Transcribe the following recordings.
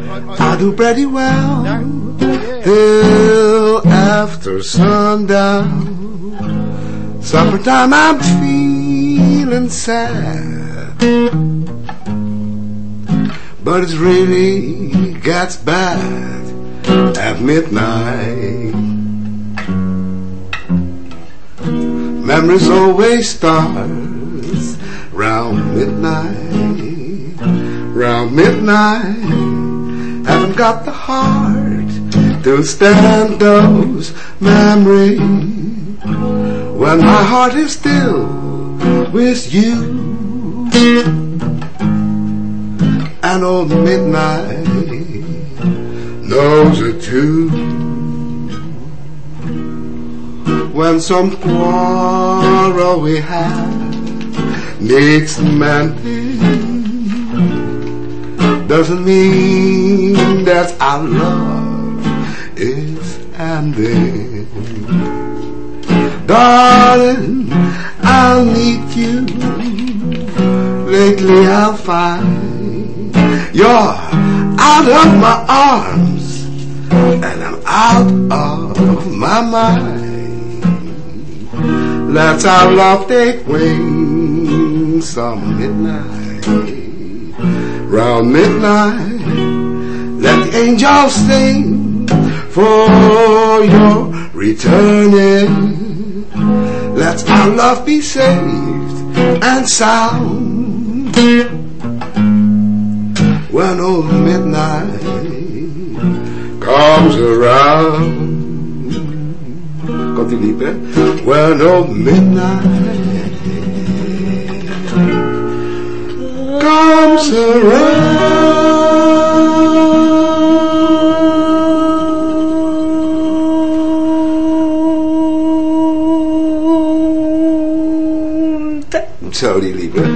I do pretty well till after sundown. Supper time, I'm feeling sad. But it really gets bad at midnight. Memories always starts round midnight. Round midnight, haven't got the heart to stand those memories. When my heart is still with you. And old midnight knows it too. When some quarrel we had needs mending, doesn't mean that our love is ending. Darling, I'll need you. Lately I'll find you're out of my arms and I'm out of my mind. Let our love take wing some midnight. Round midnight, let the angels sing for your returning. Let our love be saved and sound. When old midnight comes around. Die liep. ¿eh? When old midnight comes around. Zo, die liep, hè?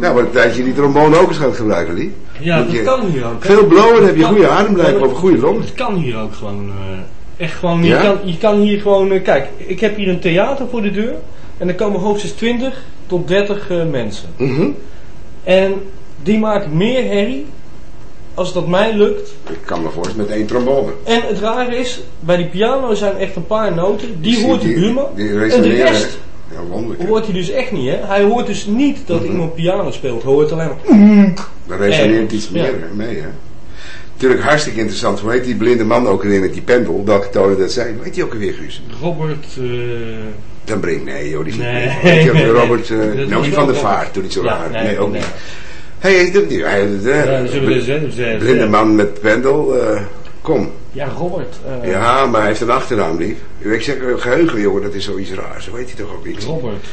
Nou, maar een tijdje die trombone ook eens gaan gebruiken, Lie. Ja, dat je- kan hier ook. hè. Veel blowen, heb je Kan- goede adem, blijkbaar, of goede longen. Het kan hier ook gewoon. eh, echt gewoon. Je, kan, je kan hier gewoon. eh, kijk, ik heb hier een theater voor de deur. En er komen hoogstens 20 tot 30 eh, mensen. Mhm. En die maken meer herrie. Als dat mij lukt. Ik kan me voorstellen met één trombone. En het rare is, bij die piano zijn echt een paar noten. Die hoort de die- buurman. Die En de resoneren. rest Ja, wonderlijk. hoort hij dus echt niet. Hè? Hij hoort dus niet dat iemand piano speelt. Hij hoort alleen maar. Dan resoneert Eh, iets ja. meer mee, hè. Natuurlijk hartstikke interessant. Hoe heet die blinde man ook weer met die pendel? Welke tonen dat zijn? Weet je ook alweer, Guus? Robert. eh, Dan breng nee, joh, die is niet Nee. mee. Weet je ook weer, Robert, Dat nou, van de vaart, toen niet zo raar. nee, ook niet. Hé, hey, dat niet. Hij, de, blinde man met pendel, eh, kom. Ja, Robert. eh, Ja, maar hij heeft een achternaam, lief. Ik zeg, eh, geheugen, jongen, dat is zoiets raars. Zo weet hij toch ook niet. Robert.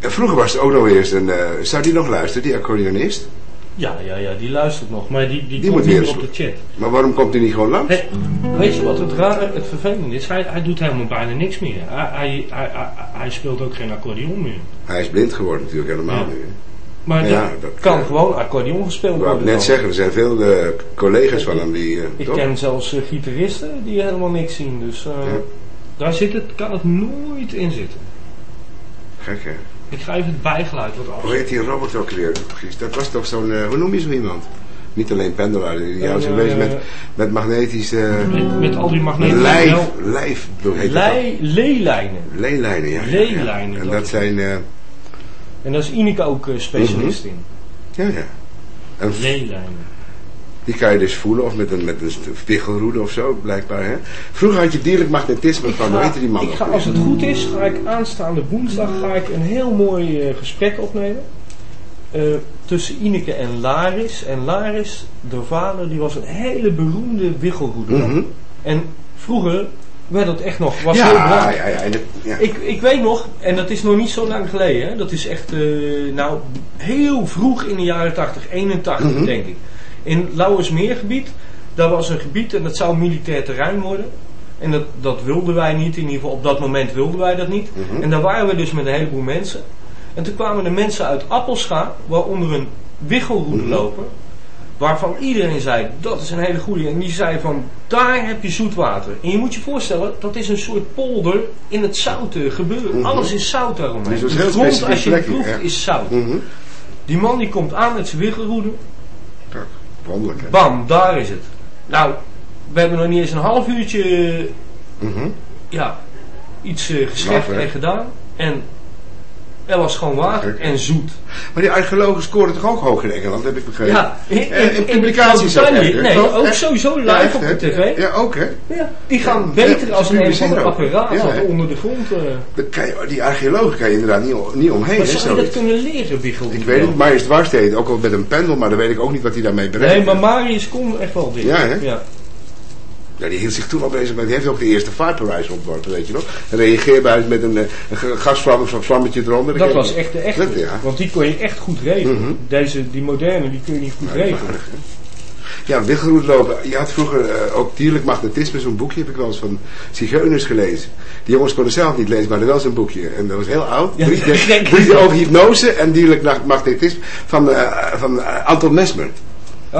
En vroeger was het ook nog eerst een... zou die nog luisteren, die accordeonist? Ja, ja, ja, die luistert nog, maar die, die, Die komt niet op de chat. Maar waarom komt hij niet gewoon langs? Weet je wat het rare, het vervelende is? Hij, hij doet helemaal bijna niks meer. Hij, hij, hij, hij, speelt ook geen accordeon meer. Hij is blind geworden natuurlijk helemaal Ja. nu. hè. Maar Ja, dat, kan eh, gewoon accordeon gespeeld Ik worden. net dan. zeggen, er zijn veel eh, collega's van hem die... eh, Ik toch? ken zelfs gitaristen die helemaal niks zien. Dus daar zit het, kan het nooit in zitten. Gek hè? Ik ga even het bijgeluid wat af. Hoe heet die Robert ook weer? Dat was toch zo'n... eh, hoe noem je zo iemand? Niet alleen pendelaar, die zo Eh, bezig met, met magnetisch... eh Met, met al die magneten. lijf, lijf, hoe heet dat? Leelijnen. Leelijnen, ja. Leelijnen, En dat zijn... eh, En daar is Ineke ook eh, specialist Mhm. in. ja, ja. En Leelijnen. Die kan je dus voelen, of met een, met een spiegelroede of zo, blijkbaar. Hè? Vroeger had je dierlijk magnetisme van, heette die man ik ga, als het goed is, ga ik aanstaande woensdag ga ik een heel mooi eh, gesprek opnemen. eh, tussen Ineke en Laris. En Laris, de vader, die was een hele beroemde wiggelroeder. Mhm. En vroeger werd dat echt nog, was heel Ja, belangrijk. ja, ja. Ja. Ik, ik weet nog, en dat is nog niet zo lang geleden, hè, dat is echt eh, nou, heel vroeg in de jaren 80, 81 Mhm. denk ik. In Lauwersmeergebied, daar was een gebied en dat zou militair terrein worden. En dat, dat wilden wij niet, in ieder geval op dat moment wilden wij dat niet. Mhm. En daar waren we dus met een heleboel mensen. En toen kwamen de mensen uit Appelscha, waaronder een wiggelroute Mhm. lopen. Waarvan iedereen zei, dat is een hele goede. En die zei van, daar heb je zoet water. En je moet je voorstellen, dat is een soort polder in het zoute gebeuren. Mhm. Alles is zout daaromheen. Dus dat de grond, als je het proeft, ja. is zout. Die man die komt aan met zijn wiggelroede. Tak. Wonderlijk, hè? Bam, daar is het. Nou, we hebben nog niet eens een half uurtje Mhm. ja, iets eh hè? en gedaan. En er was gewoon Lekker. en zoet. Maar die archeologen scoren toch ook hoog in Engeland, heb ik begrepen? Ja, in, Eh, in in, publicaties ook echt? Nee, Toch? ook Echt? sowieso Ja, live echt, op de tv. Ja, ook hè? Ja, die gaan beter als ze een van apparaat wat onder de grond. eh je, die archeologen kan je inderdaad niet, niet omheen. maar hè, zou je dat kunnen leren, Wiegel? Ik weet het, Marius Dwars deed het ook al met een pendel, maar dan weet ik ook niet wat hij daarmee bereikt. Nee, maar Marius kon echt wel dit. Ja, hè? Ja. Ja, die hield zich toen al bezig met, die heeft ook de eerste Vaporizer ontworpen, weet je nog? Een reageerbuis met een, eh, een gasvlam of zo'n vlammetje eronder. Dat was echt de echte. Dat, ja. Want die kon je echt goed regelen. Mhm. Deze, die moderne, die kun je niet goed regelen. Ja, wiggelroet lopen. Je had vroeger eh, ook dierlijk magnetisme, zo'n boekje heb ik wel eens van zigeuners gelezen. Die jongens konden zelf niet lezen, maar hadden wel zo'n boekje. En dat was heel oud. Ja, drie, drie wel. over hypnose en dierlijk mag- magnetisme van, eh, van Anton Mesmer.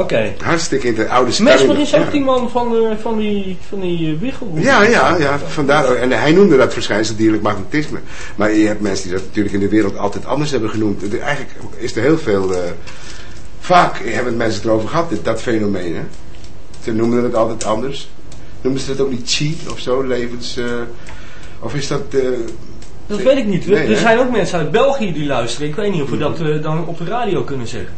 Oké. Hartstikke in de oude Mesmer Skyrim. is ook Ja. die man van, eh, van die, van die wiggelroep. Ja, ja, ja, vandaar. En hij noemde dat verschijnsel dierlijk magnetisme. Maar je hebt mensen die dat natuurlijk in de wereld altijd anders hebben genoemd. Eigenlijk is er heel veel... eh, vaak hebben mensen het erover gehad, dit- dat fenomeen. Hè? Ze noemden het altijd anders. Noemen ze dat ook niet chi of zo, levens... eh, of is dat... eh, Dat weet ik niet. Nee, er hè? zijn ook mensen uit België die luisteren. Ik weet niet of we dat eh, dan op de radio kunnen zeggen.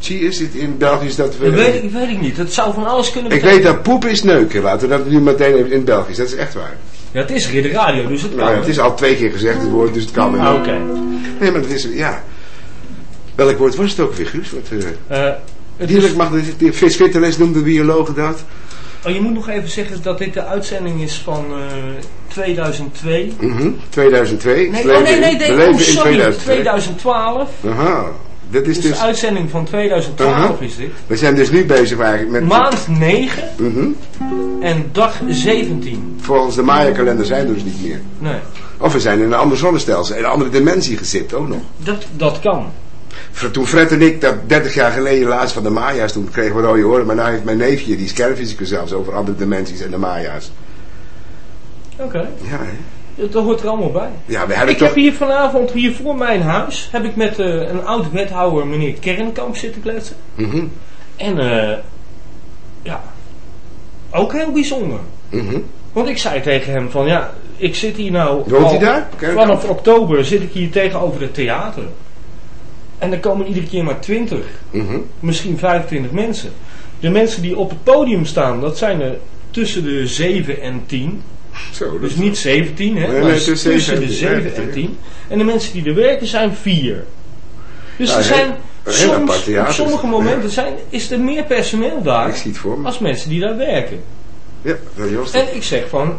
Chi is het in België is dat... Dat weet ik, weet ik niet. Het zou van alles kunnen ik weet dat poep is neuken. Laten we dat nu meteen even in Belgisch. Dat is echt waar. Ja, het is Ridder Radio, dus het kan. Nou, ja, het is al twee keer gezegd, het woord, dus het kan. Ah, Oké. Nee, maar het is... Ja. Welk woord was het ook weer, Guus? Wat, eh, Eh, het Dierlijk is- mag de, de Vis Vitteles noemde biologen dat. oh, je moet nog even zeggen dat dit de uitzending is van eh, 2002. Mhm, 2002. Nee, We oh nee, nee, we nee, oh, in sorry, 2002. 2012. Aha, dit is Dus dus... de uitzending van 2012 Aha. is dit. We zijn dus nu bezig eigenlijk met... Maand 9 Mhm. en dag 17. Volgens de Maya-kalender zijn we dus niet meer. Nee, Of we zijn in een ander zonnestelsel, in een andere dimensie gezit ook nog. dat, dat kan. Toen Fred en ik dat 30 jaar geleden laatst van de Maya's, toen kregen we rode oren. Maar nu heeft mijn neefje, die is kernfysicus zelfs, over andere dimensies en de Maya's. Oké, Ja, hè? Dat hoort er allemaal bij. Ja, we hebben Ik toch... heb hier vanavond, hier voor mijn huis, heb ik met eh, een oud wethouder, meneer Kernkamp, zitten kletsen. Mhm, En eh, ja, ook heel bijzonder. mhm. Want ik zei tegen hem van ja, ik zit hier nou Woont al- hij daar? Kernkamp? vanaf oktober zit ik hier tegenover het theater. En er komen iedere keer maar 20, Mhm. misschien 25 mensen. De mensen die op het podium staan, dat zijn er tussen de 7 en 10. Zo, Dus niet 17, hè, Nee, maar nee, tussen tussen zeven de en 7 tien. en 10. En de mensen die er werken zijn 4. Dus Ja, er zijn soms, op sommige momenten zijn, is er meer personeel daar Ik zie het voor me. als mensen die daar werken. Ja, dat. En ik zeg van,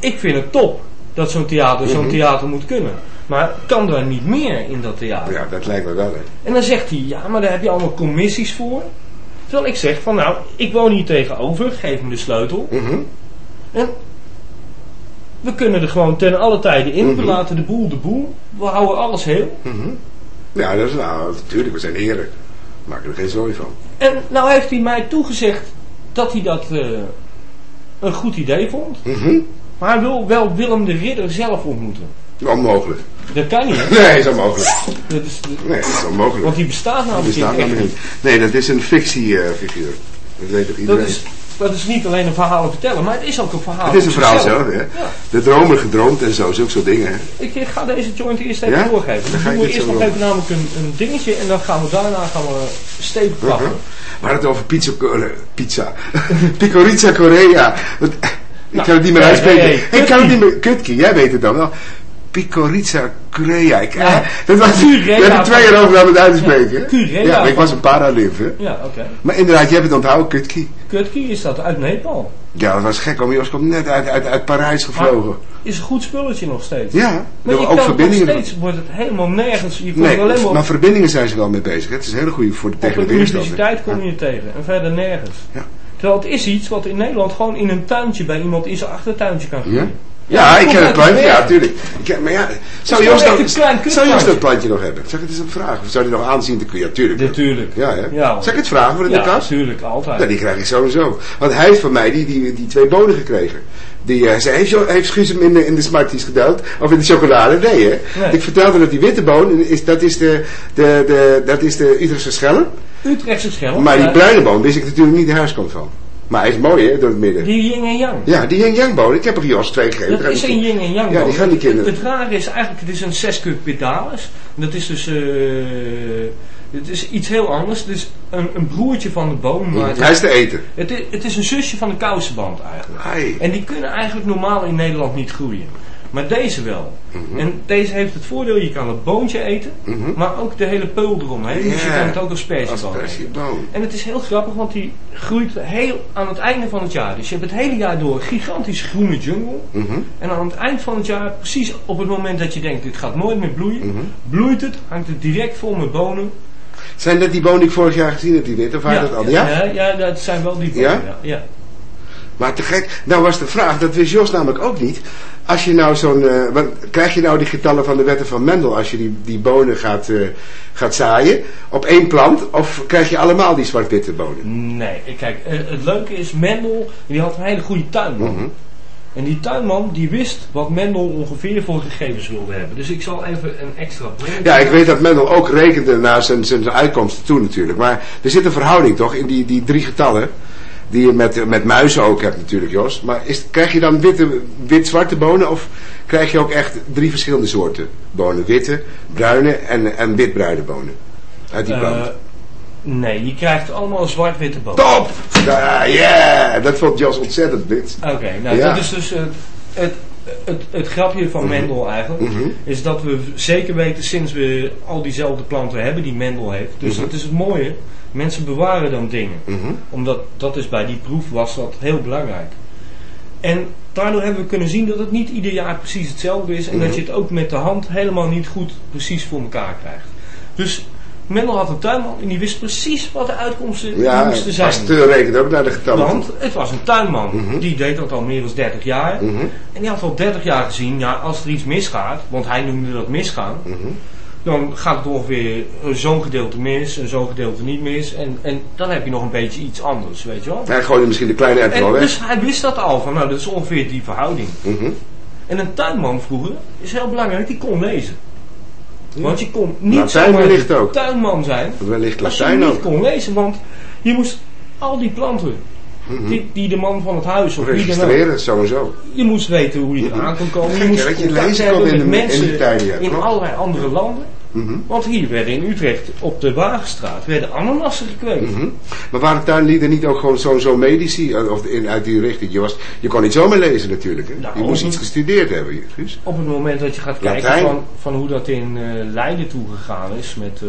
ik vind het top dat zo'n theater zo'n Mhm. theater moet kunnen. Maar kan er niet meer in dat theater? Ja, dat lijkt me wel, hè. En dan zegt hij, ja, maar daar heb je allemaal commissies voor. Terwijl ik zeg van, nou, ik woon hier tegenover, geef me de sleutel. Mhm. En we kunnen er gewoon ten alle tijden in. We Mhm. laten de boel de boel. We houden alles heel. Mhm. Ja, dat is nou, natuurlijk, we zijn heren. We maken er geen zooi van. En nou heeft hij mij toegezegd dat hij dat eh, een goed idee vond. Mhm. Maar hij wil wel Willem de Ridder zelf ontmoeten. Onmogelijk. Dat kan niet. hè? Nee, is onmogelijk. Dat is, Nee, dat is onmogelijk. want die bestaat namelijk namelijk niet. Nee, dat is een fictiefiguur. dat weet toch Dat iedereen. is, dat is niet alleen een verhaal vertellen, maar het is ook een verhaal. het is een verhaal zelf, hè. Ja. De dromer gedroomd en zo, zulke soort dingen, hè. Ik ga deze joint eerst even Ja? doorgeven. Dan doen we eerst nog even namelijk een, een dingetje en dan gaan we daarna gaan we stevig. Mhm. We hadden het over pizza, eh, pizza. Picorica Korea. Ik Nou, kan het niet meer uitspreken. ik kan het niet meer... Kutki, jij weet het dan wel. Picorica Korea. Ik, Ja. dat was, Curea. we hebben twee jaar over het uit te spreken. hè? Curea. Ja, maar ik was een paralymp, hè. Ja, oké. Maar inderdaad, je hebt het onthouden, Kutki. Kutki is dat uit Nepal. Ja, dat was gek, om Jos komt net uit, uit, uit Parijs gevlogen. Is een goed spulletje nog steeds. Ja, Maar je ook verbindingen. nog steeds, wordt het helemaal nergens. Je komt Nee, alleen maar maar verbindingen zijn ze wel mee bezig. hè. Het is een hele goede voor de tegen de universiteit kom je tegen. En verder nergens. Ja. Terwijl het is iets wat in Nederland gewoon in een tuintje bij iemand in zijn achtertuintje kan Ja? Ja, ik ken het plantje, ja, tuurlijk. Ik ken- maar ja, zou gewoon dat, dat plantje nog hebben? Zeg, het is een vraag. Of zou hij nog aanzien te kunnen? Ja, tuurlijk. Natuurlijk. Ja, hè? Ja. Zal ik het vragen voor in de Ja, kast? natuurlijk, altijd. Ja, die krijg ik sowieso. Want hij heeft van mij die, die, die twee bonen gekregen. Die, eh, zei, heeft, heeft Guus hem in de, in de Smarties gedouwd? Of in de chocolade? Nee, hè? Nee. Ik vertelde dat die witte boon, is, dat is de, de, de, dat is de Utrechtse schelle. Utrechtse schelp. Maar die bruine boon wist ik natuurlijk niet de huiskomt van. Maar hij is mooi hè, door het midden. Die yin en yang. Ja, die yin yang boon. Ik heb er Jos twee gegeven. Dat is een yin en yang Ja, die gaan die kinderen. Het, rare is eigenlijk, het is een. Dat is dus, eh het is iets heel anders. Het is een, een broertje van de boom. Maar het, Hij is te eten. het, is, het is een zusje van de kousenband eigenlijk. Ai. En die kunnen eigenlijk normaal in Nederland niet groeien. Maar deze wel. Mhm. En deze heeft het voordeel, je kan het boontje eten. Mhm. Maar ook de hele peul eromheen. Dus je Ja, kan het ook als eten. Aspergeboom. En het is heel grappig, want die groeit heel aan het einde van het jaar. Dus je hebt het hele jaar door een gigantisch groene jungle. Mhm. En aan het eind van het jaar, precies op het moment dat je denkt, dit gaat nooit meer bloeien, bloeit het, hangt het direct vol met bonen. Zijn dat die bonen die ik vorig jaar gezien heb, die witte? Of dat al? Ja? ja, ja, dat zijn wel die bonen. Ja? Ja? Maar te gek. Nou was de vraag, dat wist Jos namelijk ook niet. Als je nou zo'n... want krijg je nou die getallen van de wetten van Mendel als je die, die bonen gaat, eh, gaat zaaien op één plant? Of krijg je allemaal die zwart-witte bonen? Nee, kijk, eh, het leuke is, Mendel, die had een hele goede tuinman. Mhm. En die tuinman, die wist wat Mendel ongeveer voor gegevens wilde hebben. Dus ik zal even een extra Ja, ik weet dat Mendel ook rekende naar zijn, zijn uitkomsten toe natuurlijk. Maar er zit een verhouding toch in die, die drie getallen. Die je met, met muizen ook hebt natuurlijk, Jos. Maar is, krijg je dan witte, wit-zwarte bonen? Of krijg je ook echt drie verschillende soorten bonen? Witte, bruine en, en wit-bruine bonen. Uit die Eh, plant. nee, je krijgt allemaal zwart-witte bonen. Top! Ja, yeah! Dat vond Jos ontzettend blitz. Oké, nou Ja. dat is dus het, het, het, het grapje van Mendel eigenlijk. Mhm. Is dat we zeker weten sinds we al diezelfde planten hebben die Mendel heeft. Dus Mhm. dat is het mooie. Mensen bewaren dan dingen. Mhm. Omdat dat is bij die proef was dat heel belangrijk. En daardoor hebben we kunnen zien dat het niet ieder jaar precies hetzelfde is. En Mhm. dat je het ook met de hand helemaal niet goed precies voor elkaar krijgt. Dus Mendel had een tuinman en die wist precies wat de uitkomsten Ja, moesten zijn. Pasteur rekent ook naar de getallen. Want het was een tuinman. Mhm. Die deed dat al meer dan 30 jaar. Mhm. En die had al 30 jaar gezien, ja, als er iets misgaat, want hij noemde dat misgaan, Mhm. Dan gaat het ongeveer zo'n gedeelte mis en zo'n gedeelte niet mis. En, en dan heb je nog een beetje iets anders, weet je wel. Hij gooide misschien de kleine wel En weg. dus hij wist dat al, van nou, dat is ongeveer die verhouding. Mhm. En een tuinman vroeger is heel belangrijk, die kon lezen. Want je kon niet Latijn zomaar wellicht ook. tuinman zijn Wellicht als je Latijn niet kon lezen. Want je moest al die planten, Mhm. die, die de man van het huis of dan Registreren, sowieso. je moest weten hoe je eraan kon komen. Je moest hè, dat je contact lezen kon in de- in mensen tijden, ja, in allerlei andere landen. Mhm. Want hier werden in Utrecht op de Wagenstraat werden ananassen gekweekt. Mhm. Maar waren tuinlieden niet ook gewoon zo'n zo medici eh, of in, uit die richting? Je, was, je kon niet zomaar lezen natuurlijk. Hè? Nou, je moest of- iets gestudeerd hebben, Guus. Op het moment dat je gaat kijken Latijn. van, van hoe dat in eh, Leiden toegegaan is met eh,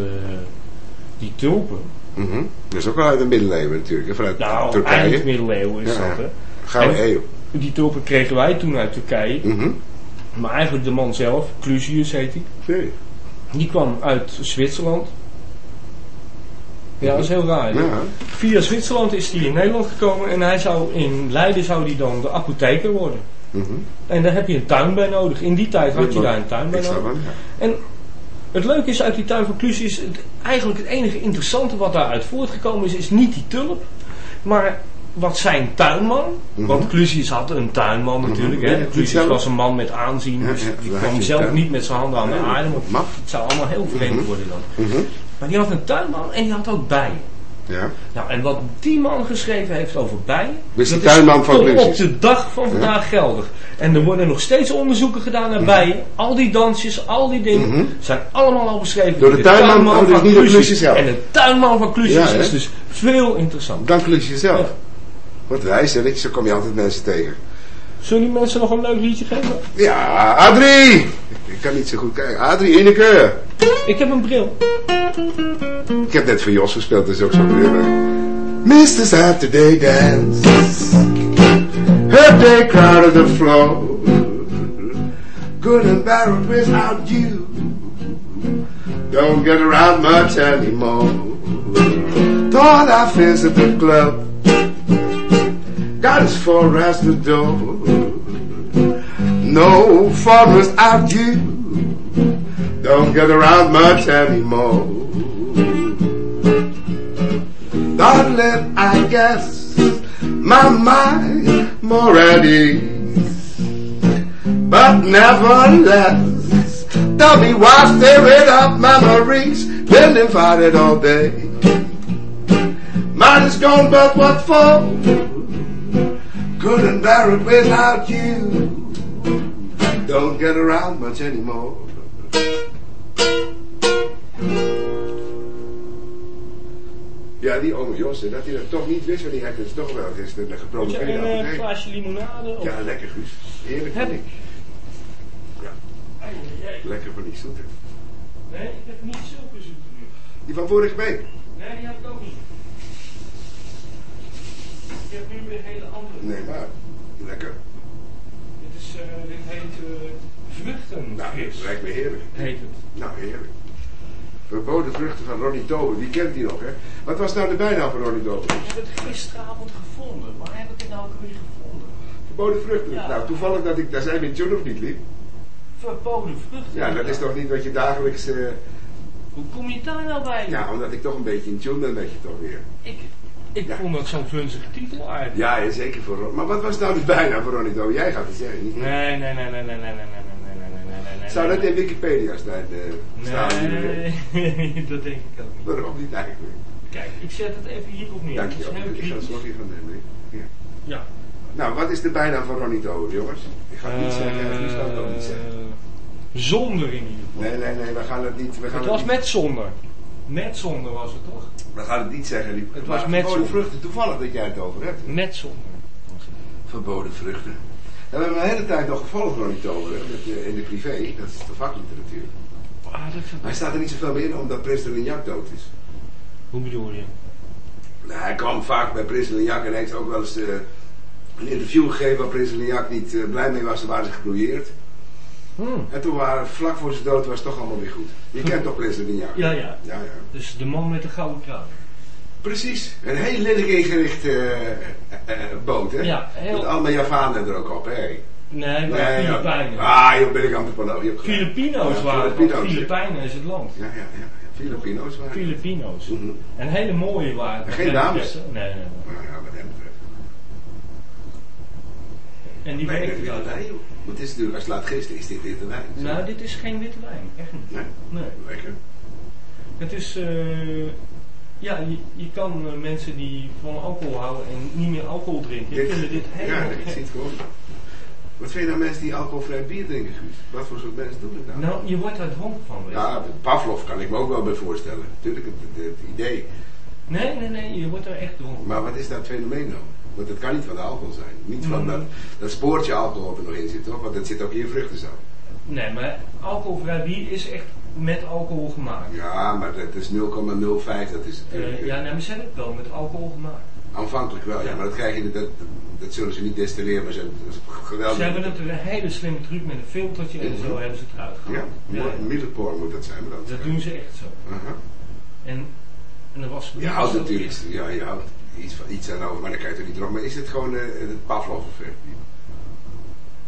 die tulpen. Mhm. Dat is ook wel uit de middeleeuwen natuurlijk, hè, vanuit Nou, eind Turkije. middeleeuwen is Ja. dat. Hè. Gouden eeuw. Die tulpen kregen wij toen uit Turkije. Mhm. Maar eigenlijk de man zelf, Clusius heet hij, Nee. Die kwam uit Zwitserland. Ja, dat is heel raar. Ja. Via Zwitserland is hij in Nederland gekomen en hij zou in Leiden zou hij dan de apotheker worden. Mhm. En daar heb je een tuin bij nodig. In die tijd had je daar een tuin bij nodig. En het leuke is uit die tuin van Clusius, het, eigenlijk het enige interessante wat daaruit voortgekomen is, is niet die tulp, maar wat zijn tuinman, Mhm. want Clusius had een tuinman natuurlijk, Ja, hè. Clusius was een man met aanzien, dus die kwam zelf niet met zijn handen aan de aarde, want het zou allemaal heel vreemd Mhm. worden dan. Mhm. Maar die had een tuinman en die had ook bijen. Ja. Nou, en wat die man geschreven heeft over bijen, Dus dat die tuinman van Clusius. op de dag van vandaag geldig. En er worden nog steeds onderzoeken gedaan naar bijen. Al die dansjes, al die dingen, Mhm. zijn allemaal al beschreven Door de tuinman, dus van Clusius. Clusius zelf. En de tuinman van Clusius Ja, is dus veel interessant. Dank Lucie zelf. Wat wijs, hè? Zo kom je altijd mensen tegen. Zullen die mensen nog een leuk liedje geven? Ja, Adrie! Ik kan niet zo goed kijken. Adrie Ineke! Ik heb een bril. Ik heb net voor Jos gespeeld, dus ook zo weer. Mr. Saturday Dance. Her day crowded the floor. Good and bad without you. Don't get around much anymore. Thought I visit the club. Got as far as the door. No fun out you. Don't get around much anymore. Darling, I guess my mind more at ease. But nevertheless, tell me why stirring up memories, been invited all day. Mind is gone, but what for? Couldn't bear it without you. Don't get around much anymore. Ja, die ome Josse, dat hij dat toch niet wist wanneer hij het toch wel is een Moet je gepromoveerde een eh, glaasje limonade? Of? Ja, lekker Guus. Heerlijk Heb ik. Ja, lekker van die zoete. Nee, ik heb niet zulke zoete nu. Die van vorige week. Nee, die heb ik ook niet. Ik heb nu weer hele andere. Nee, maar lekker. Dit, is, eh, dit heet eh vruchten. Nou, lijkt me heerlijk. Heet het. Nou, heerlijk. Verboden vruchten van Ronnie Tober, die kent die nog, hè? Wat was nou de bijnaam van Ronnie Tober? Ik heb het gisteravond gevonden. Waar heb ik het nou ook weer gevonden? Verboden vruchten. Ja. Nou, toevallig dat ik, daar zijn we in tune of niet, lief. Verboden vruchten. Ja, dat is toch niet wat je dagelijks... eh, Hoe kom je daar nou bij? ja, omdat ik toch een beetje in tune ben met je toch weer. Ik, ik Ja. vond dat zo'n vunzige titel eigenlijk. Ja, zeker voor Ron. Maar wat was nou de bijnaam van Ronnie? Jij gaat het zeggen, niet? Nee, nee, nee, nee, nee, nee, nee, nee, nee, nee, nee, nee, nee, nee. Zou dat in Wikipedia staan? eh, staan Nee, dat denk ik ook niet. Waarom niet eigenlijk? Kijk, ik zet het even hierop neer. Dank Het je wel. Ik ga slokje van nemen. Ja. Ja. Nou, wat is de bijnaam van Ronnie jongens? Ik ga het niet zeggen, en u zou het ook niet zeggen. Eh, Zonder in ieder geval. Nee, nee, nee, we gaan het niet... We gaan Het was met zonder. Met zonder was het toch? We gaan het niet zeggen, lief. Het was met verboden zon. vruchten, toevallig dat jij het over hebt. Met het. Verboden vruchten. En we hebben een hele tijd nog gevolgd, hè, met, eh, in de privé. Dat is de vakliteratuur. Ah, dat Hij staat er niet zoveel meer in, omdat Prins de Lignac dood is. Hoe bedoel je? Nou, hij kwam vaak bij Prins de Lignac en heeft ook wel eens eh, een interview gegeven waar Prins de Lignac niet eh, blij mee was. Ze waren ze gebrouilleerd. Hmm. En toen waren, vlak voor zijn dood was het toch allemaal weer goed. Je kent toch Prins de Lignac? Ja, ja. Ja, ja. Dus de man met de gouden kraan. Precies. Een heel lelijk ingerichte eh, eh, eh, boot, hè? Ja, heel- Met allemaal Javanen er ook op, hè? Nee, maar Nee, ja. Filipijnen. Ah, joh, ben ik antropoloog. Filipino's Ja, waren Filipino's, ja. Filipijnen is het land. Ja, ja, ja. ja. Filipino's waren. Filipino's. Mhm. En hele mooie waren. En geen dames? Nee, nee, nee. Nou ja, wat hem betreft. En die Nee, daar. Want het is natuurlijk, als het laat gisteren, is dit witte wijn. Nou, dit is geen witte wijn. Echt niet. Nee, Nee. lekker. Het is, eh, ja, je, je kan eh, mensen die van alcohol houden en niet meer alcohol drinken, die vinden dit helemaal ja, ik zie het gewoon. Wat vind je nou mensen die alcoholvrij bier drinken, Guus? Wat voor soort mensen doen dat nou? Nou, je wordt daar dronken van. weet je. Ja, Pavlov kan ik me ook wel bij voorstellen. Natuurlijk, het, het, het idee. Nee, nee, nee, je wordt er echt dronken. Maar wat is dat fenomeen nou? Want het kan niet van de alcohol zijn. Niet van Mhm. dat, dat spoortje alcohol er nog in zit, toch? Want dat zit ook in je vruchtensap. Nee, maar alcoholvrij bier is echt met alcohol gemaakt. Ja, maar dat is 0,05, dat is natuurlijk... Eh, ja, nee, maar ze hebben het wel met alcohol gemaakt. Aanvankelijk wel, ja, maar dat krijg je, dat, dat, zullen ze niet destilleren, maar ze, dat is geweldig. Ze hebben het een hele slimme truc met een filtertje en zo hebben ze het eruit Ja, gehaald. Ja, ja. middelpoor moet dat zijn, maar dat... dat doen ze echt zo. En, en er was... Je houdt natuurlijk, ja, je houdt iets, iets aan over, maar dan kan je er niet dronken. Maar is het gewoon eh, het Pavlov-effect?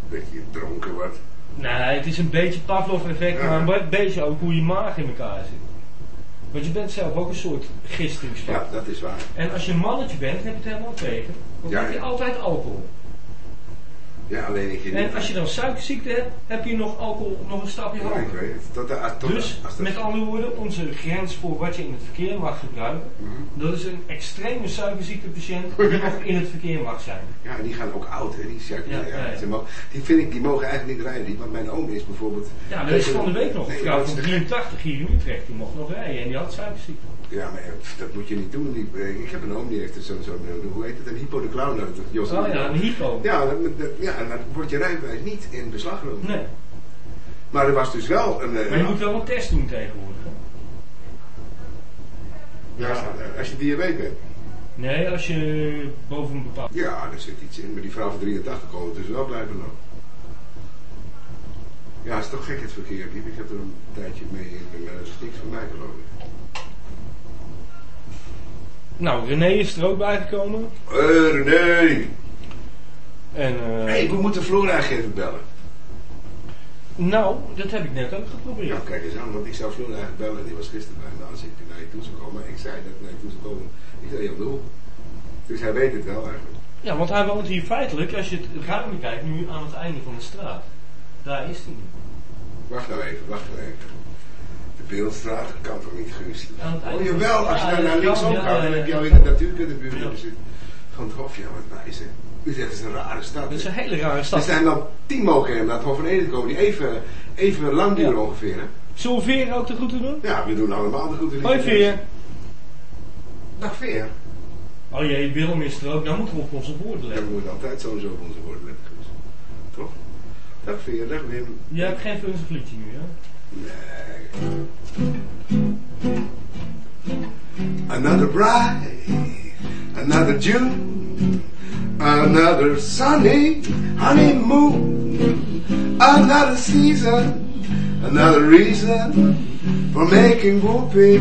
Dat je dronken wordt? Nee, het is een beetje Pavlov-effect, Ja. maar een beetje ook hoe je maag in elkaar zit. Want je bent zelf ook een soort gistingsvat. Ja, dat is waar. En als je een mannetje bent, heb je het helemaal tegen. Dan Ja, heb je altijd alcohol. Ja, alleen ik... En als je dan suikerziekte hebt, heb je nog alcohol nog een stapje Ja, ik hoger. weet het. Dus, dat- met andere woorden, onze grens voor wat je in het verkeer mag gebruiken, Mhm. dat is een extreme suikerziektepatiënt die nog in het verkeer mag zijn. Ja, die gaan ook oud, hè, die suiker. Ja, Ja, ja, ja. Ze mogen, die vind ik, die mogen eigenlijk niet rijden. Want mijn oom is bijvoorbeeld... Ja, er is van de week nog een Nee, vrouw van te gek. 83 hier in Utrecht, die mocht nog rijden en die had suikerziekte. Ja, maar dat moet je niet doen. Ik heb een oom die heeft zo'n, eh, hoe heet het, een hypo de clown. Dat Jos Oh ja, een hypo. Ja, ja, en dan wordt je rijbewijs niet in beslag genomen. Nee, Maar er was dus wel een... eh, maar je moet wel een test doen tegenwoordig. ja, als je diabetes bent. Nee, als je boven een bepaald... Ja, er zit iets in. Maar die vrouw van 83 kon het dus wel blijven lopen. Ja, is toch gek het verkeer. Ik heb er een tijdje mee in, maar dat is niks van mij geloof ik. Nou, René is er ook bijgekomen. Eh, nee. En, eh, hey, we moeten Flora even bellen. nou, dat heb ik net ook geprobeerd. Ja, kijk eens aan, want ik zou Flora eigenlijk bellen. Die was gisteren bij me als ik naar je toe zou komen. Ik zei dat naar je toe zou komen. Ik zei, je bedoel. Dus hij weet het wel eigenlijk. Ja, want hij woont hier feitelijk, als je het ruim bekijkt, nu aan het einde van de straat. Daar is hij niet. Wacht nou even, wacht nou even. Beeldstraat, kan toch niet het Oh jawel, als je Ja, daar naar dat links kan, op ja, gaat, dan ja, heb je ja. al in de natuurkundebuurt Ja. zitten. Van het Hof, ja wat nice hè. U zegt, het is een rare stad. Dat is een hele rare Er stad. zijn dan tien mogelijkheden om naar het Hof van Ede te komen, die even, even lang duren Ja. ongeveer hè. Zullen we Veer ook de groeten doen? Ja, we doen allemaal de goede Hoi Veer. Dag Veer. Oh jee, Willem is er ook. Dan moeten we op onze woorden Ja, letten. we moeten altijd sowieso op onze woorden letten. Toch? Dag Veer, dag Wim. Je hebt geen funzig liedje nu, hè? Another bride, another June, another sunny honeymoon, another season, another reason for making whoopee.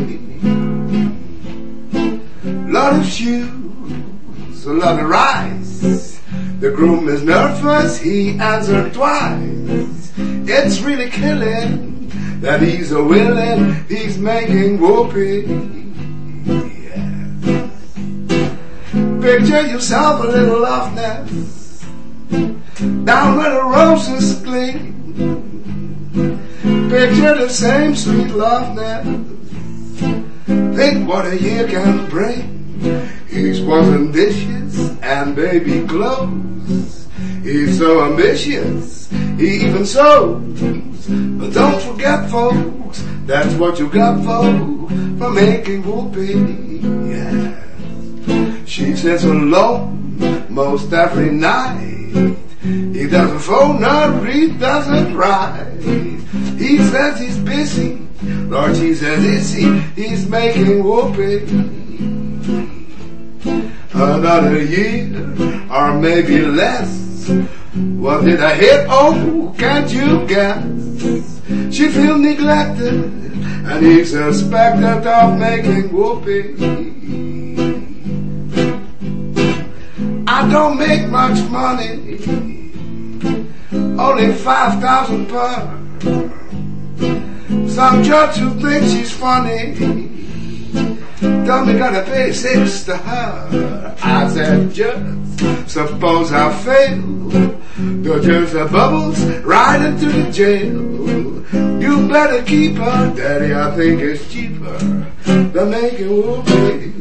Lot of shoes, a lot of rice. The groom is nervous, he answered twice. It's really killing that he's a willing, he's making whoopee. Picture yourself a little nest down where the roses gleam. Picture the same sweet love. Think what a year can bring. He's washing dishes and baby clothes. He's so ambitious, he even sews. But don't forget, folks, that's what you got, folks, for making whoopee. Yeah. She sits alone most every night. He doesn't phone her, he doesn't write. He says he's busy. Lord, she says, is he? He's making whoopee. Another year, or maybe less. What did I hit? Oh, can't you guess? She feel neglected, and he suspected of making whoopee. I don't make much money, only five thousand per. Some judge who thinks she's funny Tell me gotta pay six to her. I said, just suppose I fail. The judge the bubbles right into the jail. You better keep her, daddy. I think it's cheaper than making whoopee.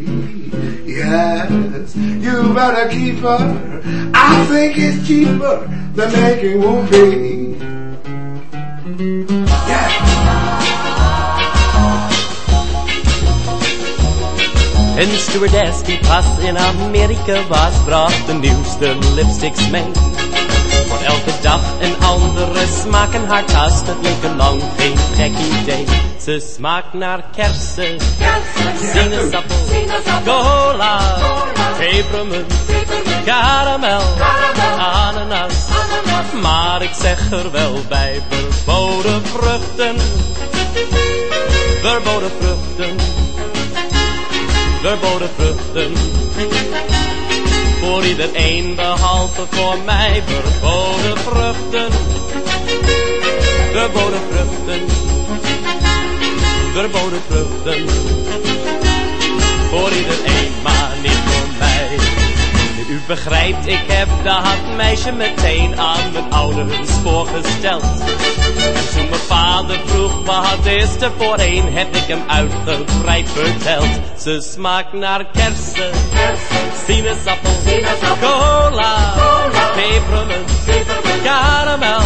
Yes, you better keep her. I think it's cheaper than making whoopee. Een stewardess die pas in Amerika was, bracht de nieuwste lipsticks mee. Voor elke dag een andere smaak in haar tas, dat leek lang geen gek idee. Ze smaakt naar kersen, sinaasappel, cola, pepermunt, karamel, ananas. Maar ik zeg er wel bij, verboden vruchten, verboden vruchten verboden vruchten. Voor iedereen behalve voor mij verboden vruchten. Verboden vruchten. Verboden vruchten. Voor iedereen, maar niet voor. U begrijpt, ik heb dat meisje meteen aan mijn ouders voorgesteld. En toen mijn vader vroeg wat is er voorheen, heb ik hem uitgebreid verteld. Ze smaakt naar kersen, sinaasappel, cola, pepermunt, karamel,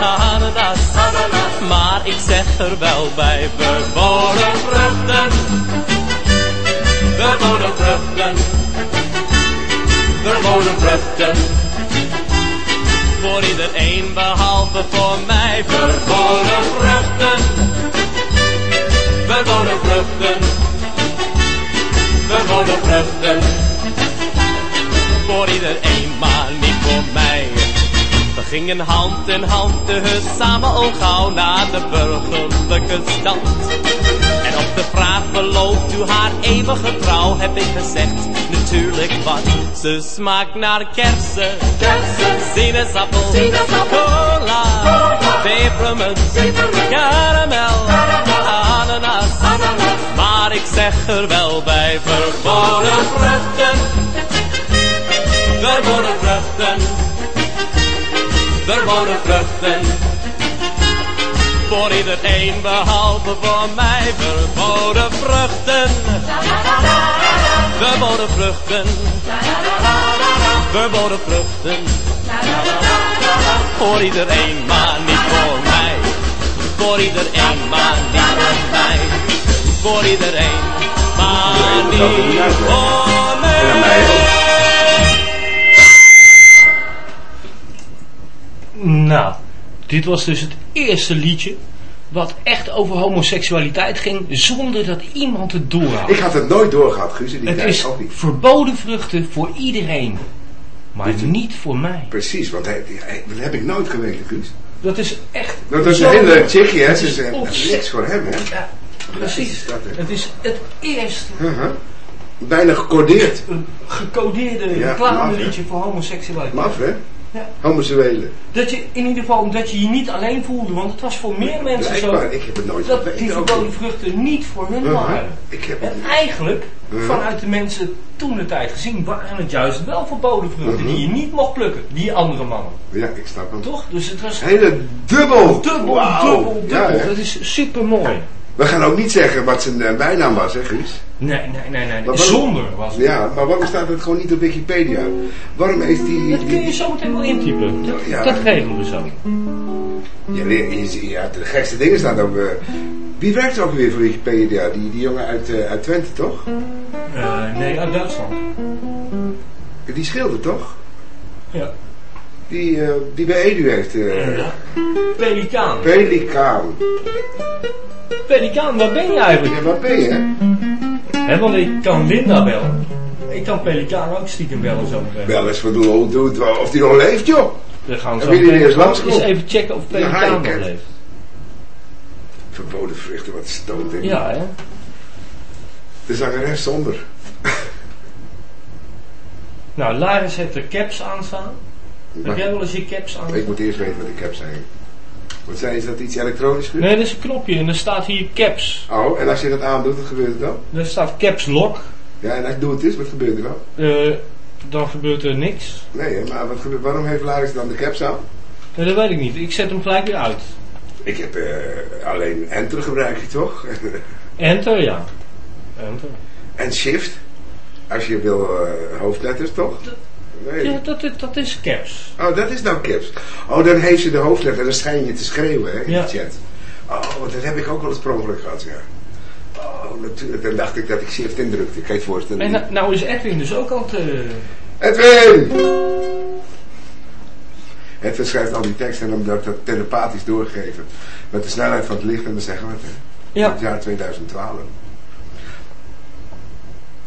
ananas. Maar ik zeg er wel bij, verboden vruchten, vruchten, verboden vruchten voor iedereen behalve voor mij. Verboden vruchten, verboden vruchten, verboden vruchten. Voor iedereen, maar niet voor mij. We gingen hand in hand dus samen al gauw naar de burgerlijke stand. De vraag belooft u haar eeuwige trouw heb ik gezegd, natuurlijk wat. Ze smaakt naar kersen, sinaasappel, cola, pepermunt, karamel, ananas. Maar ik zeg er wel bij, verboden vruchten, verboden vruchten, verboden vruchten. Voor iedereen behalve voor mij verboden vruchten. Verboden vruchten. Verboden vruchten. Voor iedereen, maar niet voor mij. Voor iedereen, maar niet voor mij. Voor iedereen, maar niet voor mij. Nou, dit was dus het eerste liedje wat echt over homoseksualiteit ging zonder dat iemand het doorhad. Ik had het nooit doorgehad, Guus, in die Het tijd is ook niet. verboden vruchten voor iedereen, maar niet voor mij. Precies, want hij, hij- dat heb ik nooit geweten, Guus. Dat is echt... Dat is een hele chickie, hè. Het is niks voor hem, hè. Ja, precies. dat. Het is het eerste Uh-huh. Bijna gecodeerd. een gecodeerde Ja, reclameliedje voor homoseksualiteit. Maf, hè? Ja. Homoseksuelen. Dat je in ieder geval dat je je niet alleen voelde, want het was voor meer mensen zo ik heb het nooit dat die verboden niet. vruchten niet voor hun Uh-huh. waren. Ik heb En eigenlijk, Mhm. vanuit de mensen toen de tijd gezien, waren het juist wel verboden vruchten die je niet mocht plukken, die andere mannen. Ja, ik snap hem. Toch? Dus het was Hele dubbel. dubbel, dubbel, dubbel. Ja, dat is super mooi. We gaan ook niet zeggen wat zijn eh, bijnaam was, hè, Guus? Nee, nee, nee, nee. Waarom- Zonder was het. Ja, maar waarom staat het gewoon niet op Wikipedia? Waarom is die... Dat kun je zo meteen wel intypen. Dat, Ja. dat regelen we zo. Ja, leer- je, ja, de gekste dingen staan ook... eh, wie werkt er ook weer voor Wikipedia? Die, die jongen uit, eh, uit Twente, toch? Eh, nee, uit Duitsland. Die schilder, toch? Ja. Die, eh, die bij Edu heeft... eh ja. Pelikaan. Pelikaan. Pelikaan, waar ben je eigenlijk? Ja, waar ben je? Hè, want ik kan Linda bellen. Ik kan Pelikaan ook stiekem bellen zo meteen. Wel eens, wat doen het, of die nog leeft, joh. Dan gaan we zo meteen eerst langskomen? eens even checken of Pelikaan nog leeft. Verboden vruchten, wat stoot in. Ja, hè? De zangeres zonder. Nou, Laris heeft er caps aan staan. Heb jij wel eens je caps aan? ik moet eerst weten wat ik heb zijn. Wat zei je, is dat iets elektronisch? Nee, dat is een knopje en er staat hier caps. Oh, en als je dat aandoet, wat gebeurt er dan? Er staat caps lock. Ja, en als je doet is, wat gebeurt er dan? Eh, dan gebeurt er niks. Nee, maar wat gebeurt, waarom heeft Laris dan de caps aan? Nee, dat weet ik niet. Ik zet hem gelijk weer uit. Ik heb eh, alleen enter gebruik je toch? Enter, ja. Enter. en shift. Als je wil eh, hoofdletters toch? Nee. Ja, dat, is- dat is caps. Oh, dat is nou caps. Oh, dan heeft ze de hoofdletter en dan schijn je te schreeuwen hè, in Ja. de chat. Oh, dat heb ik ook wel eens per ongeluk gehad, ja. Oh, natuurlijk. Dan dacht ik dat ik shift indrukte. Ik kan je het voorstellen. En nou, nou is Edwin dus ook al te... Edwin! Edwin schrijft al die teksten en wordt dat telepathisch doorgegeven. Met de snelheid van het licht en dan zeggen we het. Hè. Ja, het jaar 2012.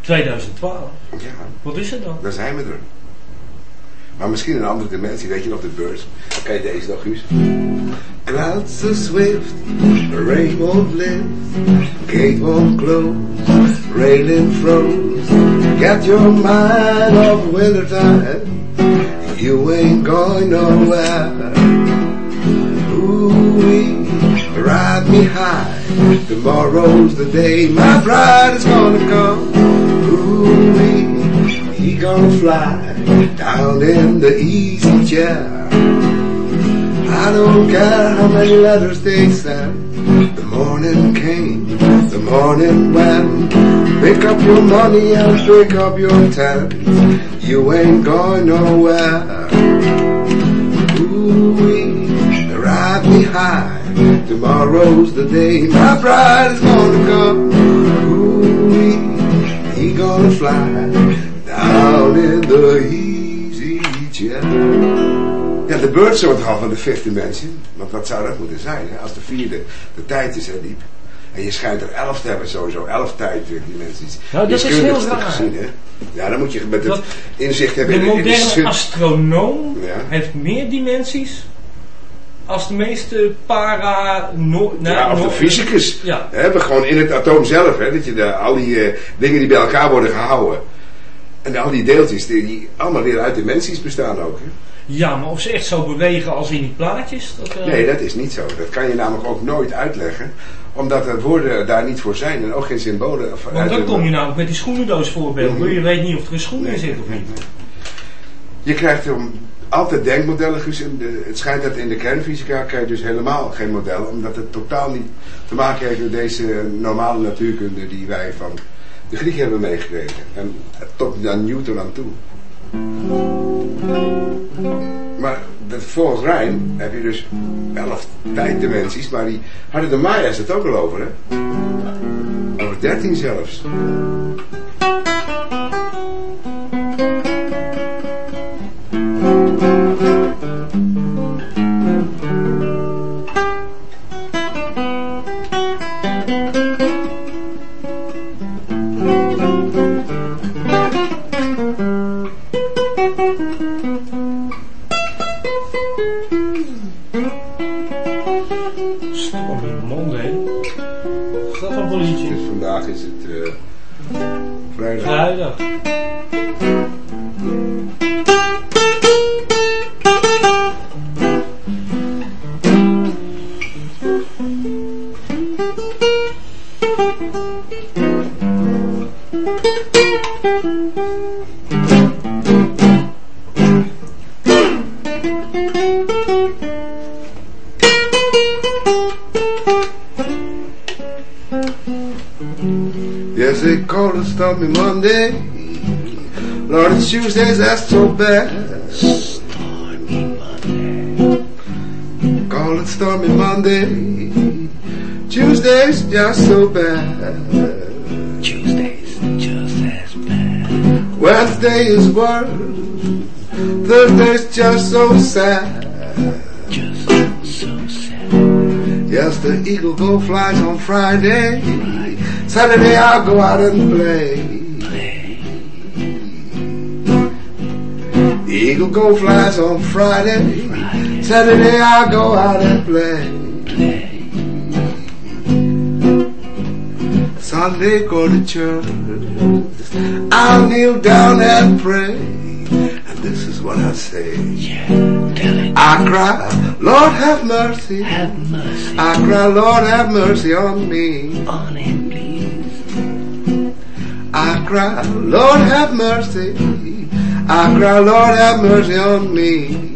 2012. Ja, Wat is het dan? daar zijn we er. Maar misschien een andere dimensie, weet je nog, de beurs. Kan je deze nog, Guus? Clouds so swift, rain won't lift, gate won't close, railing froze. Get your mind off wintertime, you ain't going nowhere. Ooh-wee, ride me high, tomorrow's the day my bride is gonna come. Ooh-wee, he gonna fly down in the easy chair. I don't care how many letters they send. The morning came, the morning went. Pick up your money and pick up your tent. You ain't going nowhere. Ooh-wee, ride me high. Tomorrow's the day my bride is gonna come. Ooh-wee, he gonna fly down in the easy chair. Ja, de Birds wordt al van de fifth dimension. Want wat zou dat moeten zijn, hè? Als de vierde de tijd is, hè, diep. En je schijnt er elf te hebben sowieso, elf tijddimensies. Nou, dat is heel raar. Gezien, hè? Ja, dan moet je met het Dat- inzicht hebben De in, in de moderne sun- astronoom Ja. heeft meer dimensies als de meeste para... No, nou, Ja, of no- de fysicus. Ja. Hè, gewoon in het atoom zelf, hè, dat je de, al die eh, dingen die bij elkaar worden gehouden. En al die deeltjes, die, die allemaal weer uit dimensies bestaan ook. Hè. Ja, maar of ze echt zo bewegen als in die plaatjes, dat... eh, Nee, dat is niet zo. Dat kan je namelijk ook nooit uitleggen. Omdat de woorden daar niet voor zijn en ook geen symbolen. Want dan kom je namelijk met die schoenendoos voorbeeld. Mhm. Je weet niet of er een schoen in zit of niet. nee. Je krijgt om altijd denkmodellen Het schijnt dat in de kernfysica krijg je dus helemaal geen model. Omdat het totaal niet te maken heeft met deze normale natuurkunde die wij van de Grieken hebben meegekregen. En tot aan Newton aan toe. Maar volgens Rijn heb je dus elf tijddimensies, maar die hadden de Maya's het ook al over, hè? Over dertien zelfs. Tuesdays, that's so bad. Stormy Monday. Call it Stormy Monday. Tuesdays, just so bad. Tuesdays just as bad. Wednesday is worse. Thursday's just so sad. Just so sad. Yes, the eagle go flies on Friday. Saturday I'll go out and play. Eagle go flies on Friday. Saturday I'll go out and play. Sunday go to church. I'll kneel down and pray. And this is what I say. Yeah, tell it. I cry, Lord have mercy. Have mercy I cry, Lord have mercy on me. on him, please. I cry, Lord have mercy. I cry, Lord have mercy on me.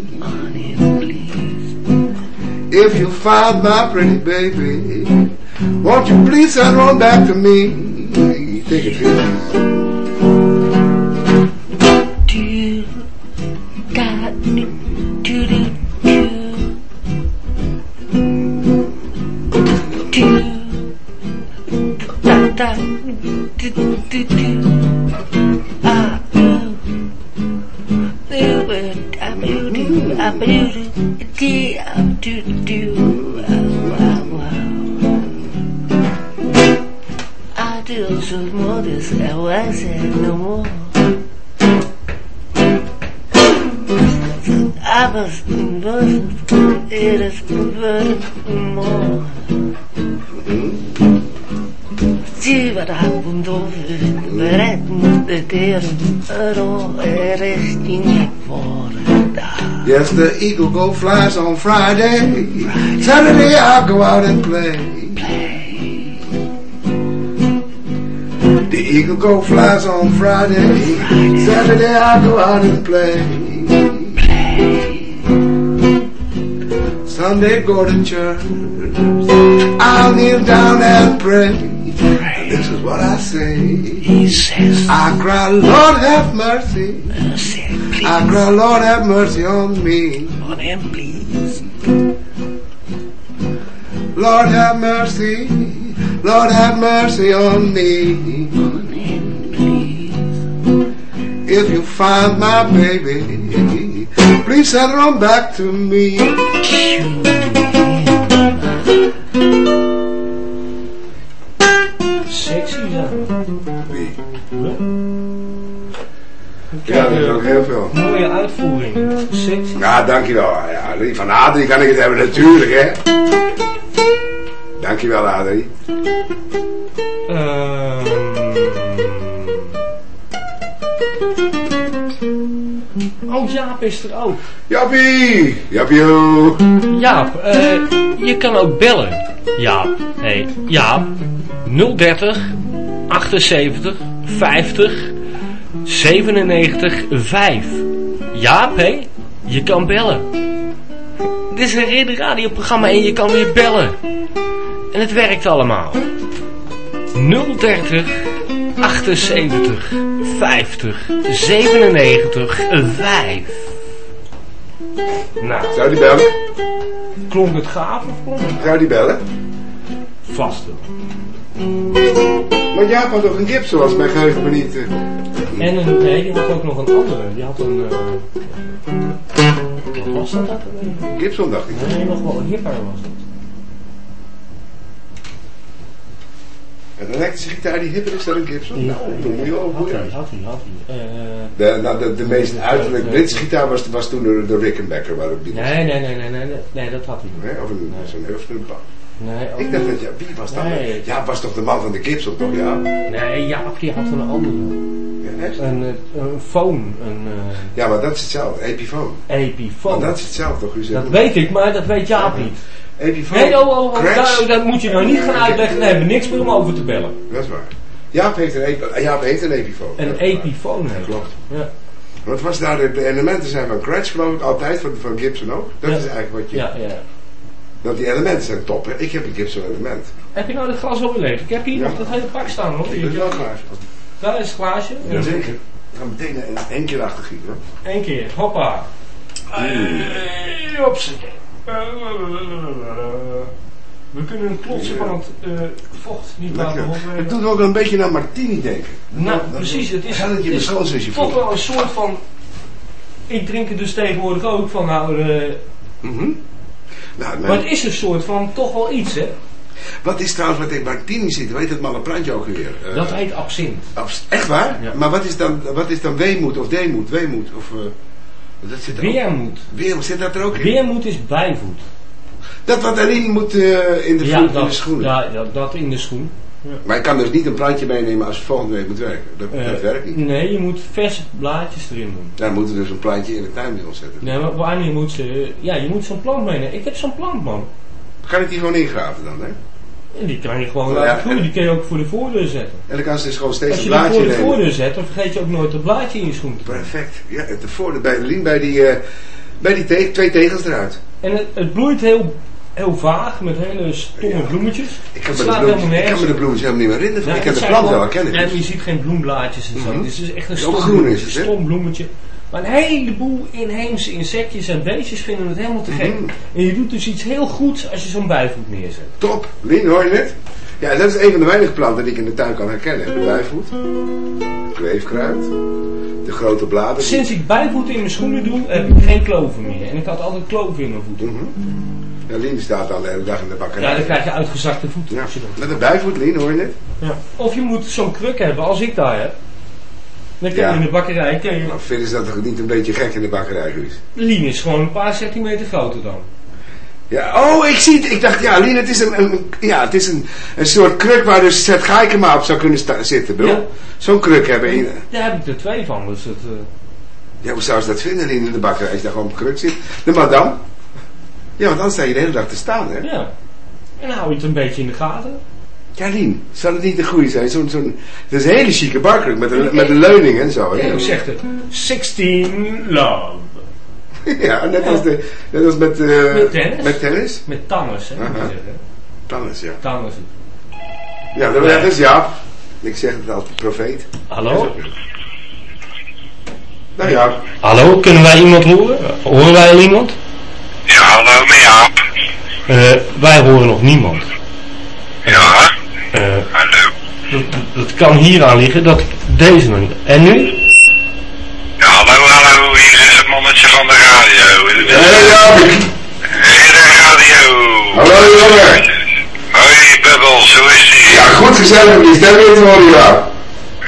If you find my pretty baby, won't you please send her on back to me? Take it, the eagle go flies on Friday. Saturday I'll go out and play. The eagle go flies on Friday. Saturday I'll go out and play. Sunday go to church. I'll kneel down and pray. And this is what I say. He says, I cry, Lord have mercy. I cry, Lord have mercy on me. on him, please. Lord have mercy. Lord have mercy on me. On him, please. If you find my baby, please send her on back to me. Sexy. Wie? Ja? Dat is ook heel veel. Mooie uitvoering. Sexy. Ja, dankjewel. Ja. Van Adrie kan ik het hebben, natuurlijk, hè. Dankjewel, Adrie. Ehm. Oh, Jaap is er ook. Jappie! Jappie! Jaap, eh, je kan ook bellen. Jaap, hey, Jaap, 030 78 50 97 5. Jaap, hé? je kan bellen. Dit is een radioprogramma en je kan weer bellen. En het werkt allemaal. 030 78 50 97 5. Nou, Zou die bellen? Klonk het gaaf of klonk het Zou die bellen? vast? wel? Maar Jaap had ook een Gibson, als mijn geheugen me niet... eh, En een, nee, die had ook nog een andere. Die had een... eh, wat was dat? dat? Gibson, dacht ik. Nee, nog wel hipper was het. Een elektrische gitaar die hipper is, dat een Gibson? Nou, dan moet je ook goed uit. had hij, had hij. Eh, De, nou, de, de meest uiterlijk Britse gitaar was, was toen de, de Rickenbacker, waar was. nee, nee, nee, nee, nee, nee, dat had hij niet. Nee, of een, zo'n Hufner. Nee, ook Ik dacht dat, ja, wie was dat? Nee. Ja, was toch de man van de Gibson, toch? Ja, Nee, Jaap die had een andere. ja echt? Een, eh, een phone, een eh Ja, maar dat is hetzelfde, Epiphone. Maar Epiphone. dat is hetzelfde, toch? U zegt Dat weet ik, maar dat weet Jaap niet. Epiphone, Nee, oh, oh, oh, daar- dat moet je nou niet gaan uitleggen. Daar hebben we niks meer om over te bellen. Dat is waar. Jaap heeft een, Epi- Jaap heeft een Epiphone. Een. Epiphone heeft. Klopt. Ja, Wat was daar, de, elementen zijn van Crash geloof ik, altijd, van, van Gibson ook. Dat is eigenlijk wat je... ja, ja. Dat die elementen zijn top, hè. Ik heb een Gibson element. Heb je nou dit glas overleefd? Ik heb hier Ja. nog dat hele pak staan hoor. Dat is wel klaar. Daar is het glaasje. Jazeker. We gaan meteen in één keer achter gieten. hoor. Eén keer, hoppa. Hey, Hopsakee. We kunnen klotsen van het eh, vocht niet laten Lekker. Het horen. doet ook een beetje naar Martini denken. Nou, Dat- precies. Het is, het is toch wel een soort van... Ik drink het dus tegenwoordig ook van nou... eh, Mhm. Nou, maar het is een soort van toch wel iets hè. Wat is trouwens wat in Martini zit? Weet het malle plantje ook weer? Eh, Dat heet absint. abs- Echt waar? Ja. Maar wat is, dan, wat is dan weemoed of deemoed? Weemoed of... eh, dat zit er ook. Weermoed. Weer, zit dat er ook in? Weermoed is bijvoed. Dat wat erin moet eh, in de Ja, voet, in de dat, schoenen. ja, dat, dat in de schoen. Maar ik kan dus niet een plantje meenemen als het volgende week moet werken. Dat, Eh, dat werkt niet. Nee, je moet verse blaadjes erin doen. Dan moeten we dus een plantje in de tuin zetten. Nee, maar wanneer moet ze... Ja, je moet zo'n plant meenemen. Ik heb zo'n plant, man. Kan ik die gewoon ingraven dan, hè? En die kan je gewoon laten groeien. en- Die kun je ook voor de voordeur zetten. En dan kan ze dus gewoon steeds Als een je die voor blaadje de voordeur zet, dan vergeet je ook nooit dat blaadje in je schoen te doen. Perfect. Ja, het de voordeur bij bij die, eh, bij die te- twee tegels eruit. En het, het bloeit heel, heel vaag, met hele stomme bloemetjes. Ik kan, Het slaat bloemetjes, helemaal ik kan nergens me de bloemetjes helemaal niet meer herinneren. Ja, ik ken het de plant wel, ken ik. Ja, je ziet geen bloemblaadjes en zo. Mhm. Het is echt een stom, groen bloemetje, is het, hè? stom bloemetje. Maar een heleboel inheemse insectjes en beestjes vinden het helemaal te gek. Mhm. En je doet dus iets heel goeds als je zo'n bijvoet neerzet. Top. Lien, hoor je het? Ja, dat is een van de weinige planten die ik in de tuin kan herkennen. De bijvoet, kleefkruid, de grote bladeren. Sinds ik bijvoeten in mijn schoenen doe, heb ik geen kloven meer. En ik had altijd kloven in mijn voeten. Mhm. Ja, Lien staat al de hele dag in de bakkerij. Ja, dan krijg je uitgezakte voeten. Ja, je met een bijvoet, Lien, hoor je het? Ja. Of je moet zo'n kruk hebben, als ik daar heb. Dan kun je Ja. in de bakkerij, kun je, Maar vinden ze dat toch niet een beetje gek in de bakkerij, Guus? lien is gewoon een paar centimeter groter dan. Ja, oh, ik zie het. Ik dacht, ja, Lien, het is een, een, ja, het is een, een soort kruk waar dus Zet Gaikema op zou kunnen zitten, bro. Ja. Zo'n kruk hebben. In, Daar heb ik er twee van, dus het... eh, ja, hoe zou ze dat vinden, Lien, in de bakkerij, als je daar gewoon op een kruk zit? De madame? Ja, want dan sta je de hele dag te staan, hè? ja. En dan hou je het een beetje in de gaten. Ja, Lien, zou het niet een goede zijn? Zo'n, zo'n, dat is een hele chique barkruk met een, met een leuning en zo. En hè? ik zeg het, 16 love. Ja, net als, de, net als met, eh, Met tennis? Met tennis? Met hè. Tennis, ja. Tannes. Ja, dat, is ja. Ik zeg het als profeet. Hallo? Nou ja, Hallo, kunnen wij iemand horen? Horen wij al iemand? Ja, hallo met Jaap. Eh, wij horen nog niemand. Ja, Eh, hallo. dat, dat kan hier aan liggen, dat deze nog niet. En nu? Ja, hallo, hallo. Hier is het mannetje van de radio. Hey, ja. Hey, de radio. Hallo jongen. Hoi, Bubbles, hoe is die? Ja, goed gezellig, die stem weer te horen, ja.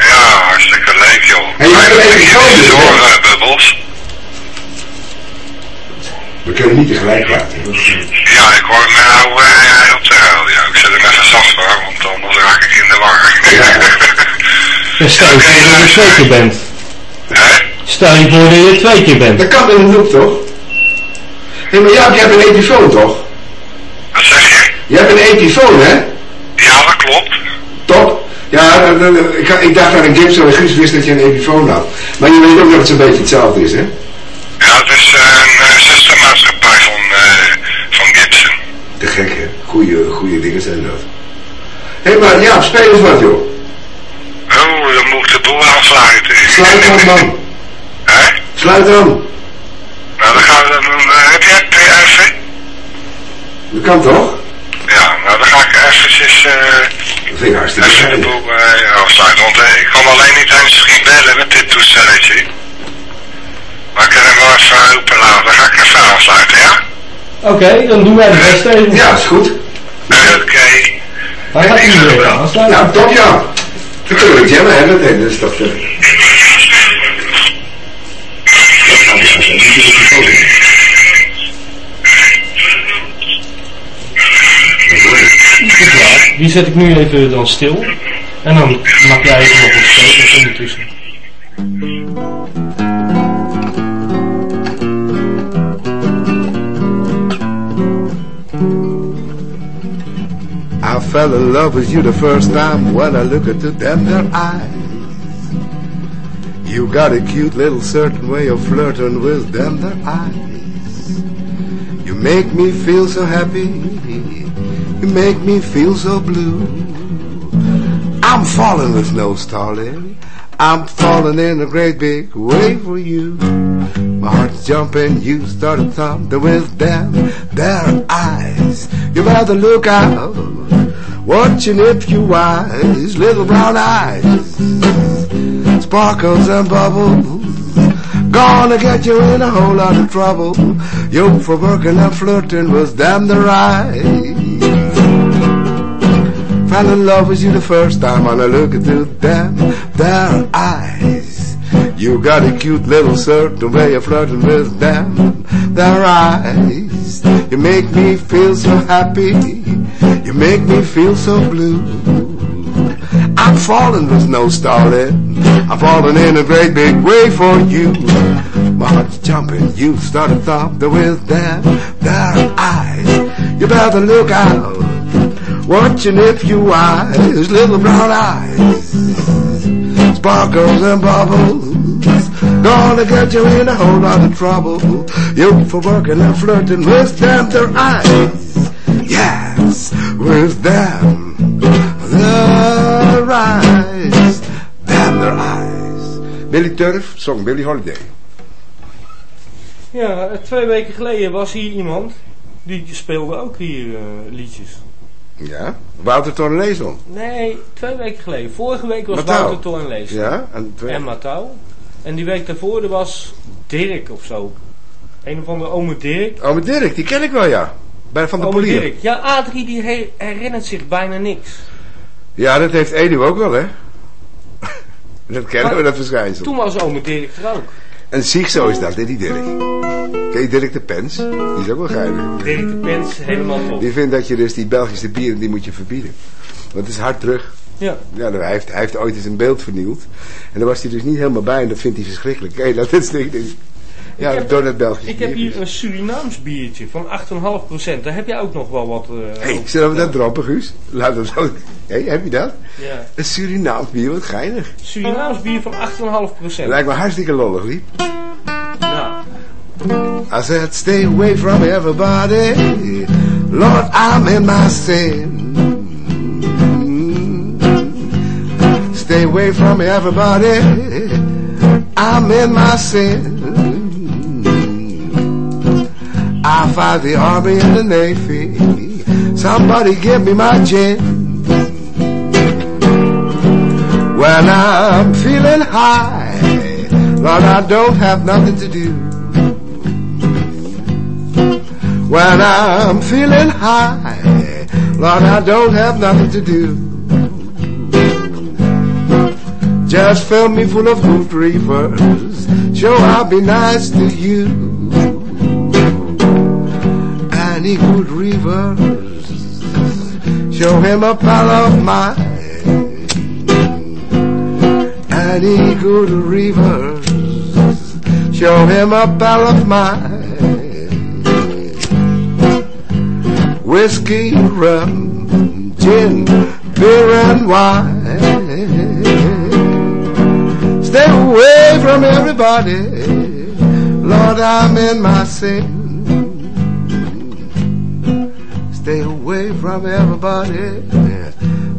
Ja, hartstikke leuk, joh. Hey, je dus, hè? horen, Bubbles? We kunnen niet tegelijk praten. Ja, ik hoor nou eh, op de radio. Ik zet hem even zachter, want anders raak ik in de war. Ja, stel je voor dat je twee keer bent. Hè? Stel je voor dat je twee keer bent. Dat kan in een hoek, toch? Hé, maar ja, je hebt een epifoon, toch? Wat zeg je? Je hebt een epifoon, hè? Ja, dat klopt. Top. Ja, dan- dan- ik, ik dacht aan een Gibson en Guus wist dat je een epifoon had. Maar je weet ook dat het zo'n beetje hetzelfde is, hè? Ja, het is eh, Goeie, goeie dingen zijn dat. Hé, maar ja, speel eens wat, joh. Oh, dan moet ik de boel afsluiten. Sluit dan, man. Hè? Sluit dan. Nou, dan gaan we dan... heb jij even? Dat kan toch? Ja, nou dan ga ik eventjes... eh Dat vind ik hartstikke even de boel eh, afsluiten. Want eh, ik kan alleen niet eens misschien bellen met dit toestelletje. Maar ik kan hem wel even open laten. Dan ga ik even afsluiten, ja? Oké, dan doen wij de rest even. Ja, is goed. Oké. Hij gaat iedereen aansluiten. Ja, top, ja. Natuurlijk, jammen, hè, dat, dat is toch... eh, Dat gaat niet uit, hè. Die zit op de foto. Dat. Ja, die zet ik nu even dan stil. En dan maak jij even nog wat foto's ondertussen. Fell in love with you the first time when I look into them their eyes. You got a cute little certain way of flirting with them their eyes. You make me feel so happy. You make me feel so blue. I'm falling with no starling. I'm falling in a great big way for you. My heart's jumping, you started thumping with them, their eyes. You better look out, watching if you wise, little brown eyes, sparkles and bubbles. Gonna get you in a whole lot of trouble. You for working and flirting was damn the right. Fell in love with you the first time and I look into them, their eyes. You got a cute little certain way of flirting with them, their eyes. You make me feel so happy. You make me feel so blue. I'm falling with no starling. I'm falling in a great big way for you. My heart's jumping. You started thumping with them, their eyes. You better look out. Watching if you wise, little brown eyes, sparkles and bubbles, gonna get you in a whole lot of trouble. You for working and flirting with them, their eyes, yes, with them, their eyes, them, their eyes. Billy Turf zong Billy Holiday. Ja, twee weken geleden was hier iemand. Die speelde ook hier eh, liedjes. Ja, Wouter Tornelezel. Nee, twee weken geleden. Vorige week was Matthau. Wouter Toorn lezen. Ja, en twee. En. En die week daarvoor was Dirk of zo. Een of andere ome Dirk. Met Dirk, die ken ik wel, ja. Bij Van de Ome Polier. Dirk. Ja, Adrie die he- herinnert zich bijna niks. Ja, dat heeft Edu ook wel, hè? dat kennen we, dat verschijnsel. Toen was ome Dirk er ook. En ziek zo is dat, hè, die Dirk. Ken je Dirk de Pens? Die is ook wel geinig. Dirk de Pens, helemaal top. Die vindt dat je dus die Belgische bieren, die moet je verbieden. Want het is hard terug. Ja. Ja, hij heeft, hij heeft ooit eens een beeld vernield. En daar was hij dus niet helemaal bij en dat vindt hij verschrikkelijk. Hé, dat is niet... Ja, Ik heb- door dat Belgisch Ik heb hier een Surinaams biertje van 8,5%. Daar heb jij ook nog wel wat... eh Hé, over zullen we dat droppen, Guus? Laat hem zo... Hé, heb je dat? Ja. Een Surinaams bier, wat geinig. Surinaams bier van 8,5%. Lijkt me hartstikke lollig, lief. Nou, I said, stay away from everybody. Lord, I'm in my sin. Stay away from everybody. I'm in my sin. I fight the army and the navy. Somebody give me my gin. When I'm feeling high, Lord, I don't have nothing to do. When I'm feeling high, Lord, I don't have nothing to do. Just fill me full of good reefers, sure I'll be nice to you. Any good reavers, show him a pal of mine. Any good reavers, show him a pal of mine. Whiskey, rum, gin, beer and wine. Stay away from everybody. Lord, I'm in my sin. Stay away from everybody.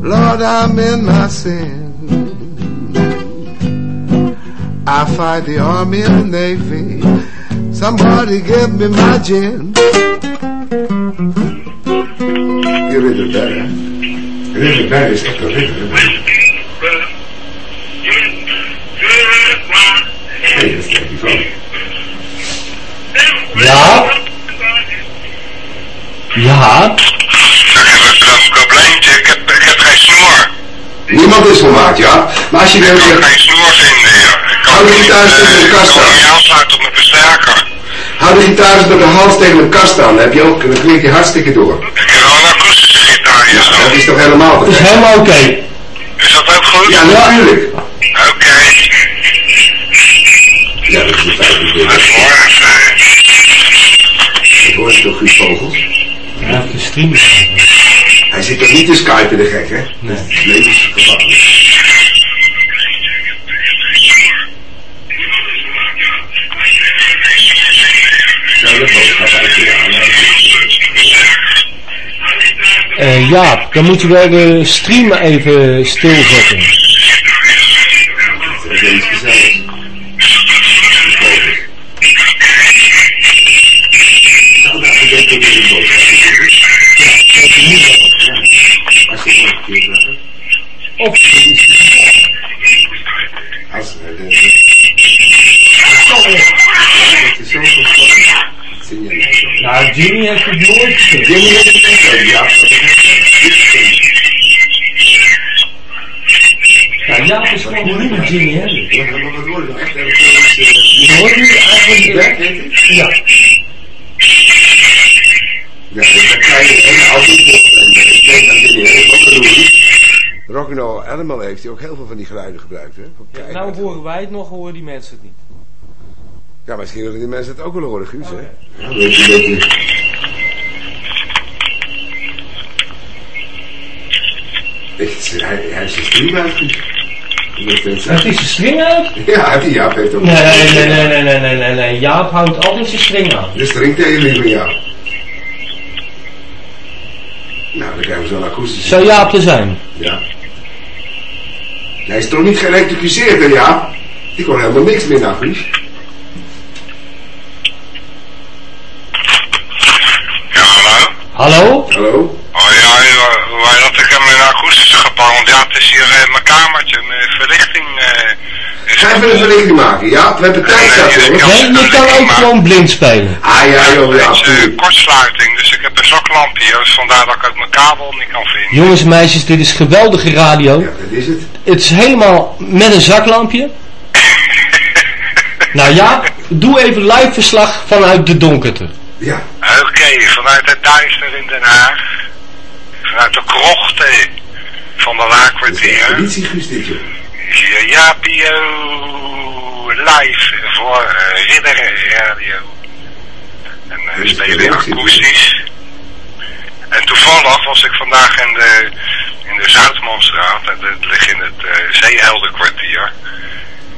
Lord, I'm in my sin. I fight the army and the navy. Somebody give me my gin. Read it better is echt een ridder. Nee, Ja? Ik heb een probleempje, ik heb, ik heb geen snoer. Niemand is volmaakt, ja. Maar als je Ik wil... kan geen snoer vinden, ja. Ik kan Hou die niet, eens eh, tegen de ik kast kan aan. hem niet aansluiten op mijn versterker. Hou de gitaar eens met de hals tegen een kast aan. Dan heb je ook, dan klinkt hij hartstikke door. Ik heb wel een akoestische gitaar hier zo. Dat is toch helemaal Dat is goed? helemaal oké. Is dat ook goed? Ja, natuurlijk. Oké. Ja, dat is de vijfde Dat keer. is mooi. Dat hoor je toch, Guus Vogels? streams. Hij zit toch niet in Skype de gek, hè? Nee. Het leven is gevaarlijk. Ja, dat uh, ja, dan moet je wel de stream even stilzetten. Dat is gezellig. Het niet zo, ja, dat is het. Is gewoon een nieuwe Jimmy Hendrix. Ja, maar wat hoor je eh, Je hoort nu eigenlijk... Het? Ja. Ja, dat kan je hele auto en eh, ik denk dat Jimmy Hendrix ook een doen. Rock'n'Roll Animal heeft hij ook heel veel van die geluiden gebruikt, hè? Ja, nou horen wij het nog, horen die mensen het niet. Ja, misschien willen die mensen het ook wel horen, Guus, hè? Ja, weet je, weet je. Ik, hij, hij is een is Het is de string uit? Ja, die Jaap heeft ook... Nee, nee, nee, nee, nee, nee, nee, nee. Jaap houdt altijd zijn string aan. De stringtelen van Jaap. Nou, dan krijgen we zo'n akoestische... Zou Jaap er zijn? Ja. Hij is toch niet geëlektrificeerd, hè, Jaap? Die kon helemaal niks meer naar, Guus. Ja, hallo? Hallo? Hallo? Oh ja, ja, hoe heet dat? Ik heb mijn akoestische gepakt, want ja, het is hier eh, mijn kamertje, mijn verlichting eh is Ga even een verlichting maken, ja? We hebben tijd zat, Nee, jongens. Nee, je kan ook gewoon blind spelen. Ah, ja, joh, ja, Het eh, kortsluiting, dus ik heb een zaklampje hier, dus vandaar dat ik ook mijn kabel niet kan vinden. Jongens en meisjes, dit is geweldige radio. Ja, dat is het. Het is helemaal met een zaklampje. Nou ja, doe even live verslag vanuit de donkerte. Ja. Oké, vanuit het duister in Den Haag, vanuit de krochten van de laakkwartier, Guus, dit, joh. Japio live voor eh, Ridder Radio. En uh, is spelen akoestisch. En toevallig was ik vandaag in de, in de Zuidmanstraat, en dat ligt in het uh, Zeehelderkwartier.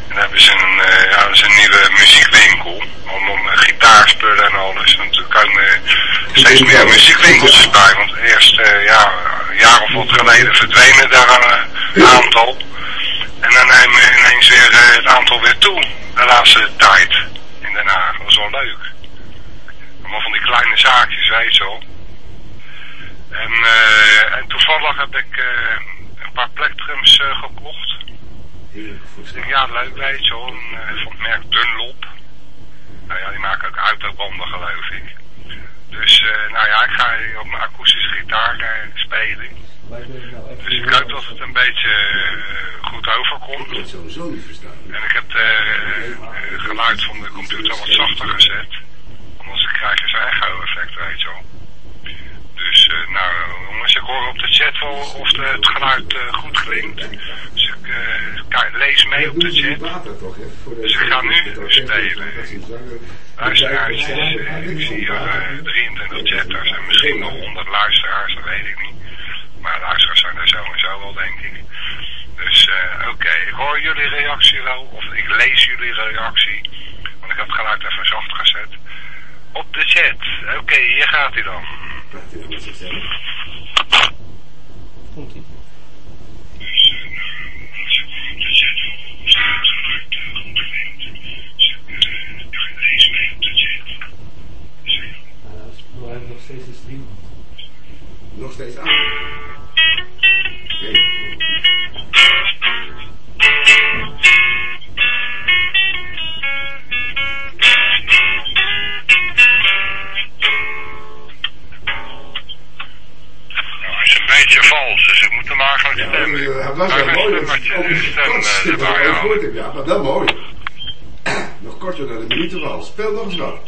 En daar hebben ze een, eh, ja, dat is een nieuwe muziekwinkel. Om, om uh, gitaarspullen en alles. Want er komen uh, steeds meer muziekwinkeltjes bij. Want eerst, uh, ja, een jaar of wat geleden verdwenen daar een aantal. En dan nemen ineens weer uh, het aantal weer toe. De laatste tijd in Den Haag. Dat is wel leuk. Allemaal van die kleine zaakjes, weet je wel. En, uh, en toevallig heb ik uh, een paar plektrums uh, gekocht. Denk, ja, leuk weet je wel. Van het merk Dunlop. Nou ja, die maken ook autobanden geloof ik. Dus nou ja, ik ga op mijn akoestische gitaar spelen. Dus ik hoop dat het een beetje uh, goed overkomt. Ik kan het sowieso niet verstaan. En ik heb het geluid van de computer wat zachter gezet. Anders krijg je zo'n echo effect, weet je wel. Dus uh, nou jongens, ik hoor op de chat wel of de, het geluid uh, goed klinkt. Dus ik uh, lees mee op de chat. Dus ik ga nu spelen. Luisteraars, ik zie hier 23 chatters en misschien nog 100 luisteraars, dat weet ik niet. Maar luisteraars zijn er zo wel, denk ik. Dus oké, okay. ik hoor jullie reactie wel, of ik lees jullie reactie. Want ik heb het geluid even zacht gezet. Op de chat. Oké, okay, hier gaat hij dan. Komt ie. Uh, hij heeft nog steeds een stream. Nog steeds aan. Nee. Nou, hij is een beetje vals, dus ik moet hem eigenlijk Ja, stemmen. dat was wel Hij mooi. een stem, kort eh, ja. Maar wel mooi. Nog korter dan een minuut wel. Speel nog eens wat.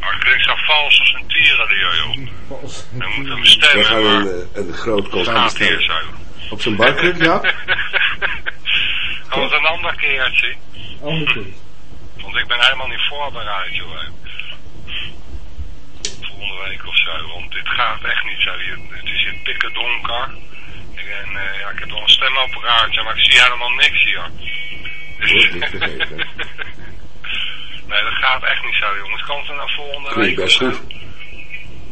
Het klinkt zo vals als een tierenleer, joh. Dan moet hem We stemmen, gaan maar een, eh, een groot het zo. Op zijn barkruk, ja? Als een ander keertje. Andere keer. Want ik ben helemaal niet voorbereid, joh. Volgende week of zo. Want dit gaat echt niet zo. Het is hier pikken donker. En eh, ja, ik heb wel een stemopperaatje, maar ik zie helemaal niks hier. Dus... Wordt niet vergeten. nee, dat gaat echt niet zo, jongens. Kan het naar volgende Klinkt week? best of zo? goed.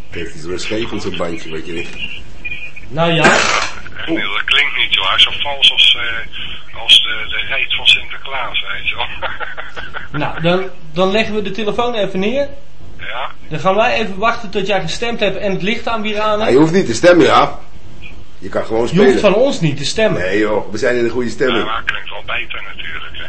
Het heeft iets rustgevends, zo'n bandje wat je ligt. Nou ja, Echt niet, dat klinkt niet, joh. Hij is zo vals als, eh, als de, de reet van Sinterklaas, weet je wel. nou, dan, dan leggen we de telefoon even neer. ja? Dan gaan wij even wachten tot jij gestemd hebt en het licht aan weer aan hebt. je hoeft niet te stemmen, ja. Je kan gewoon Je hoeft spelen. van ons niet te stemmen. Nee joh, we zijn in de goede Ja, stemming. maar het klinkt wel beter natuurlijk, hè.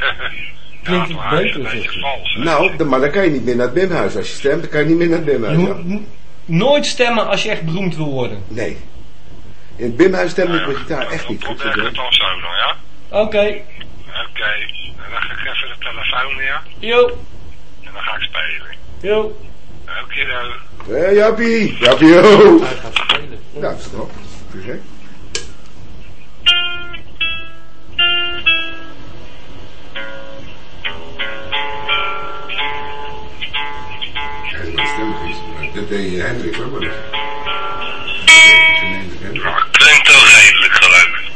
Klinkt ja, het maar beter, een beetje zeg je? vals, hè. Nou, dan- maar dan kan je niet meer naar het Bimhuis. Als je stemt, dan kan je niet meer naar het Bimhuis. ja. nooit stemmen als je echt beroemd wil worden. Nee. In het Bimhuis stem ik met gitaar echt niet goed. probeer het dan zo dan, ja? Oké, Oké, dan leg ik even de telefoon neer yo, en dan ga ik spelen. yo. Oké, dan. Hé, Jappie. Jappie, yo. Hij gaat spelen. Ja, dat is toch. Maar dat deed Hendrik ook wel eens. Het klinkt wel redelijk, geloof ik.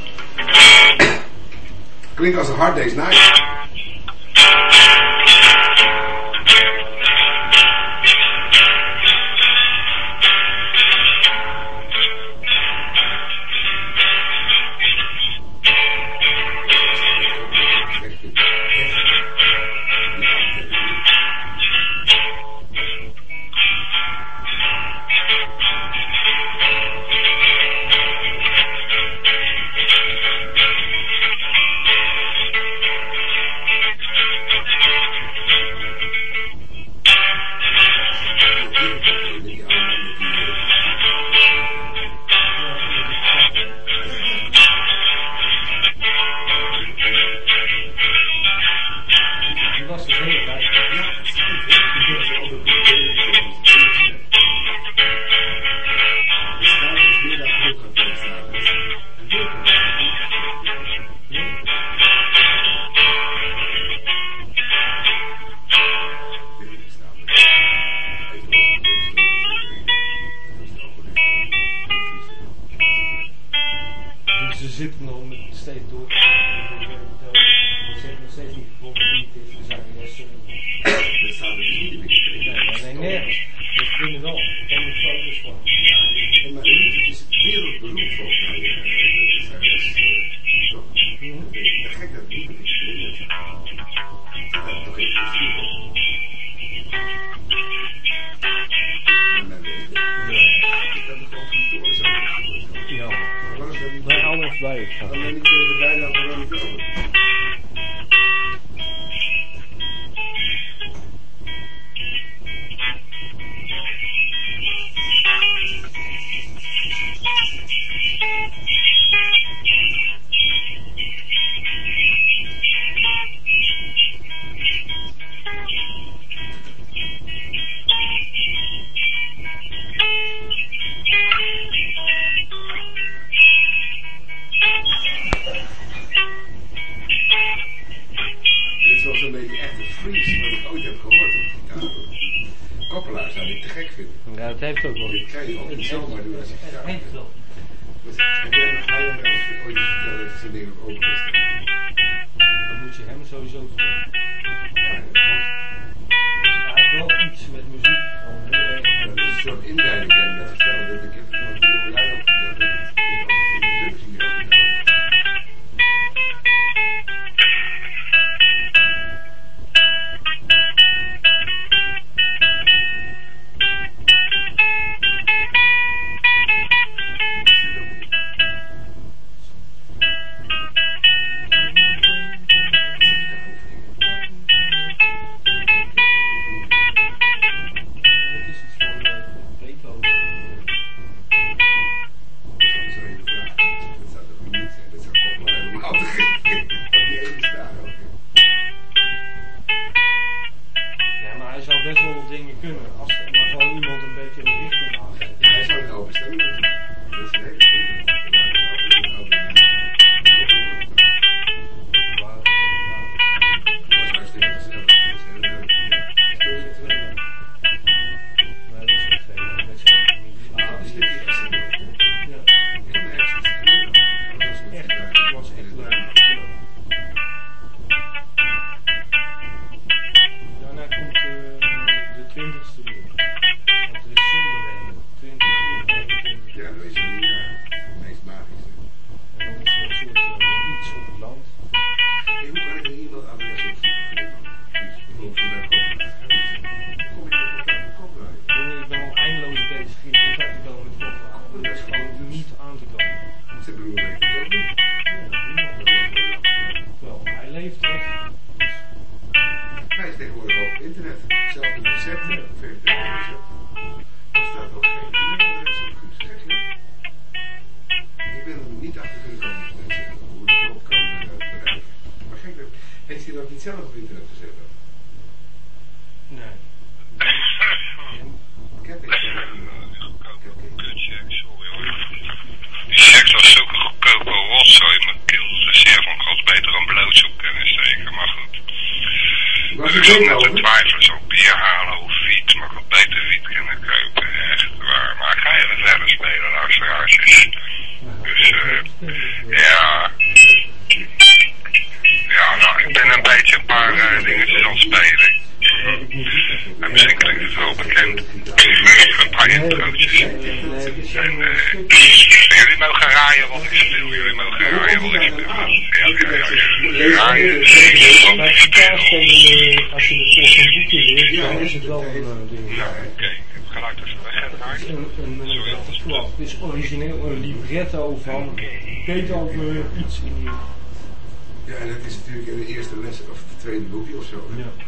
Klinkt als een hard day's night. terribly Keto van over iets in. Ja, en dat is natuurlijk in de eerste les, of de tweede boekje of zo. Ja.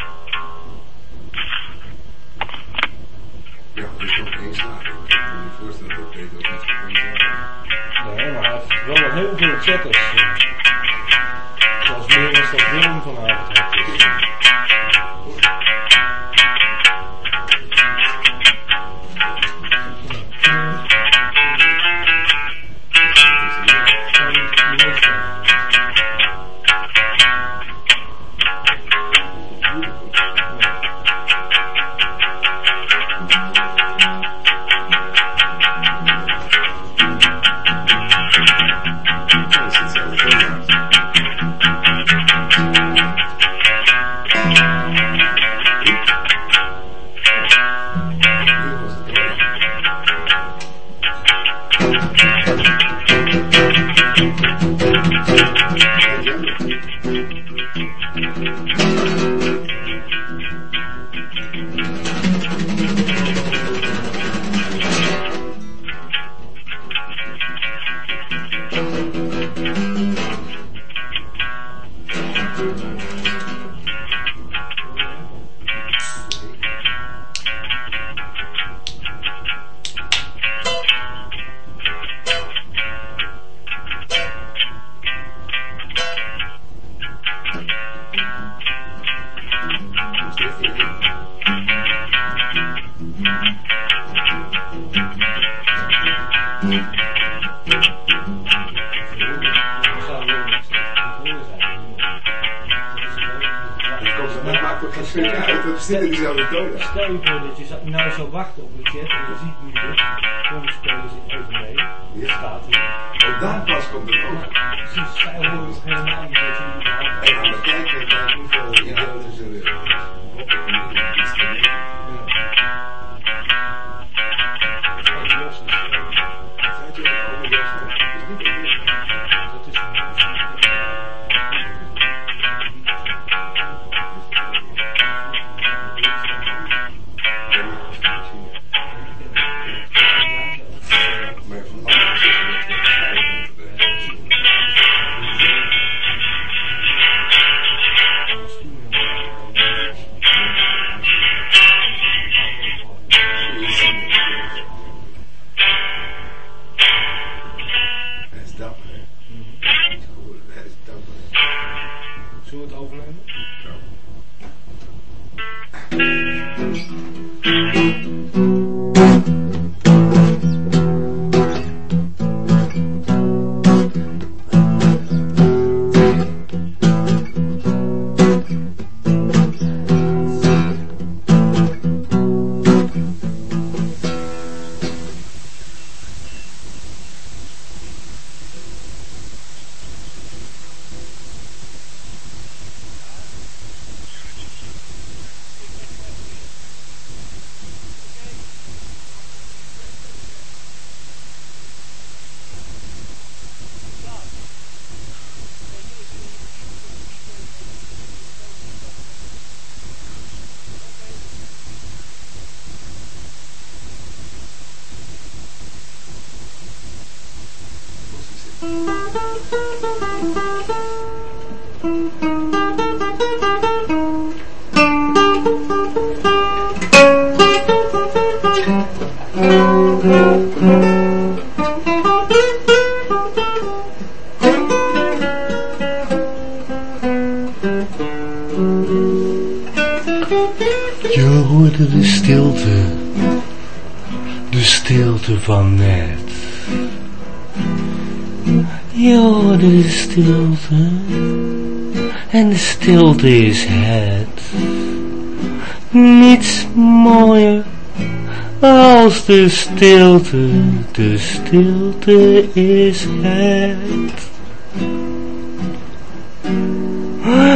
De stilte, de stilte is het.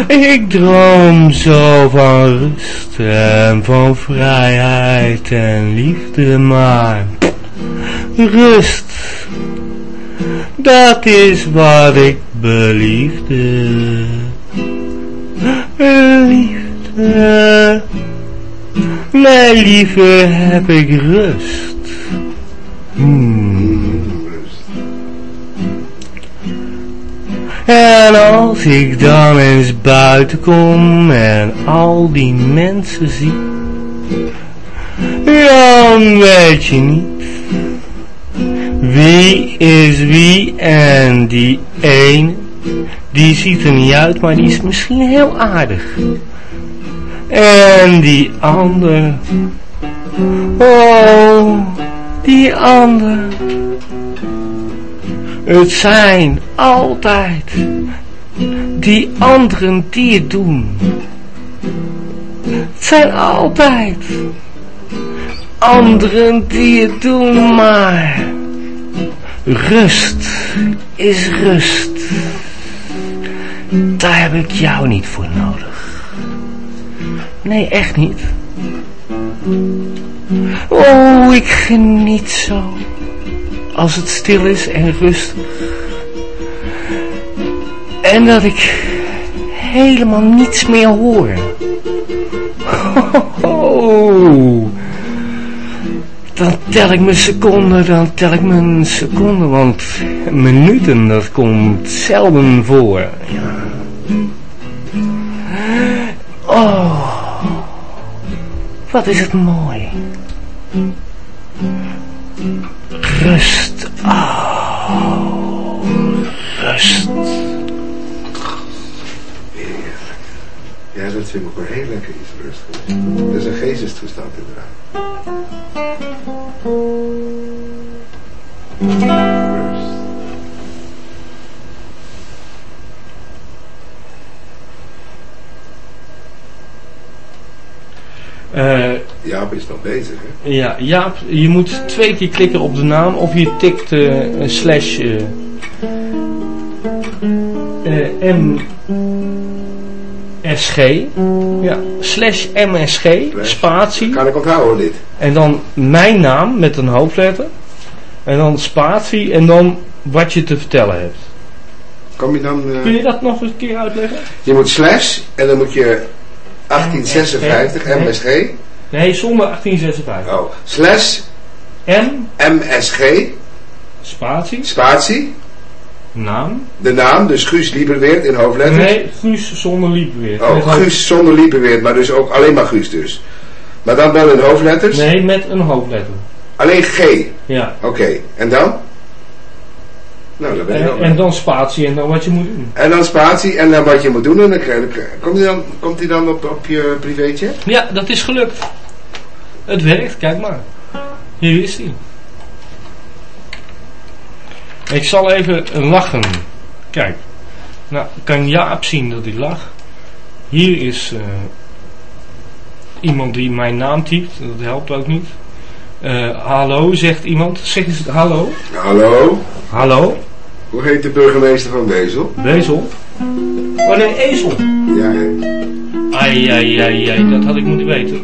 Ik droom zo van rust en van vrijheid en liefde, maar rust, dat is wat ik beliefde. Liefde, nee liever heb ik rust. Hmm. En als ik dan eens buiten kom en al die mensen zie, dan weet je niet wie is wie en die ene, die ziet er niet uit, maar die is misschien heel aardig. En die ander, oh, die ander. Het zijn altijd die anderen die het doen. Het zijn altijd anderen die het doen, maar rust is rust. Daar heb ik jou niet voor nodig. Nee, echt niet. Oh, ik geniet zo als het stil is en rustig. En dat ik helemaal niets meer hoor. Oh, dan tel ik mijn seconden, dan tel ik mijn seconden, want minuten, dat komt zelden voor. Ja. Oh, wat is het mooi. Rust. Oh, rust. Ja, dat vind ik ook heel lekker iets rustig. Dat is een geestestoestand inderdaad. Eh, Jaap is nog bezig, hè? ja, Jaap, je moet twee keer klikken op de naam of je tikt een slash eh, MSG. Ja, slash MSG, spatie. Kan ik onthouden dit? En dan mijn naam met een hoofdletter. En dan spatie en dan wat je te vertellen hebt. Kom je dan... Kun je dat nog eens een keer uitleggen? Je moet slash en dan moet je 1856 Nee. MSG. Nee, zonder 1856. Oh, slash M, MSG, spatie, spatie, naam. de naam, dus Guus Lieberweert in hoofdletters. Nee, Guus zonder Lieberweer. Oh, hoofd- Guus zonder Lieberweert, maar dus ook alleen maar Guus dus. Maar dan wel in hoofdletters? Nee, met een hoofdletter. Alleen G. Ja. Oké, en dan? Nou, ben je En, dan spatie en dan wat je moet doen. En dan spatie en dan wat je moet doen. En dan krijg je, komt hij dan, komt hij dan op, op je privétje? Ja, dat is gelukt. Het werkt, kijk maar. Hier is hij. Ik zal even lachen. Kijk. Nou, kan Jaap zien dat hij lacht. Hier is eh, iemand die mijn naam typt. Dat helpt ook niet. Eh, hallo, zegt iemand. Zeg eens hallo. Hallo, Hallo. Hoe heet de burgemeester van Wezel? Bezel. Oh nee, ezel. Ja, hè. Ai, ai, ai, ai, dat had ik moeten weten.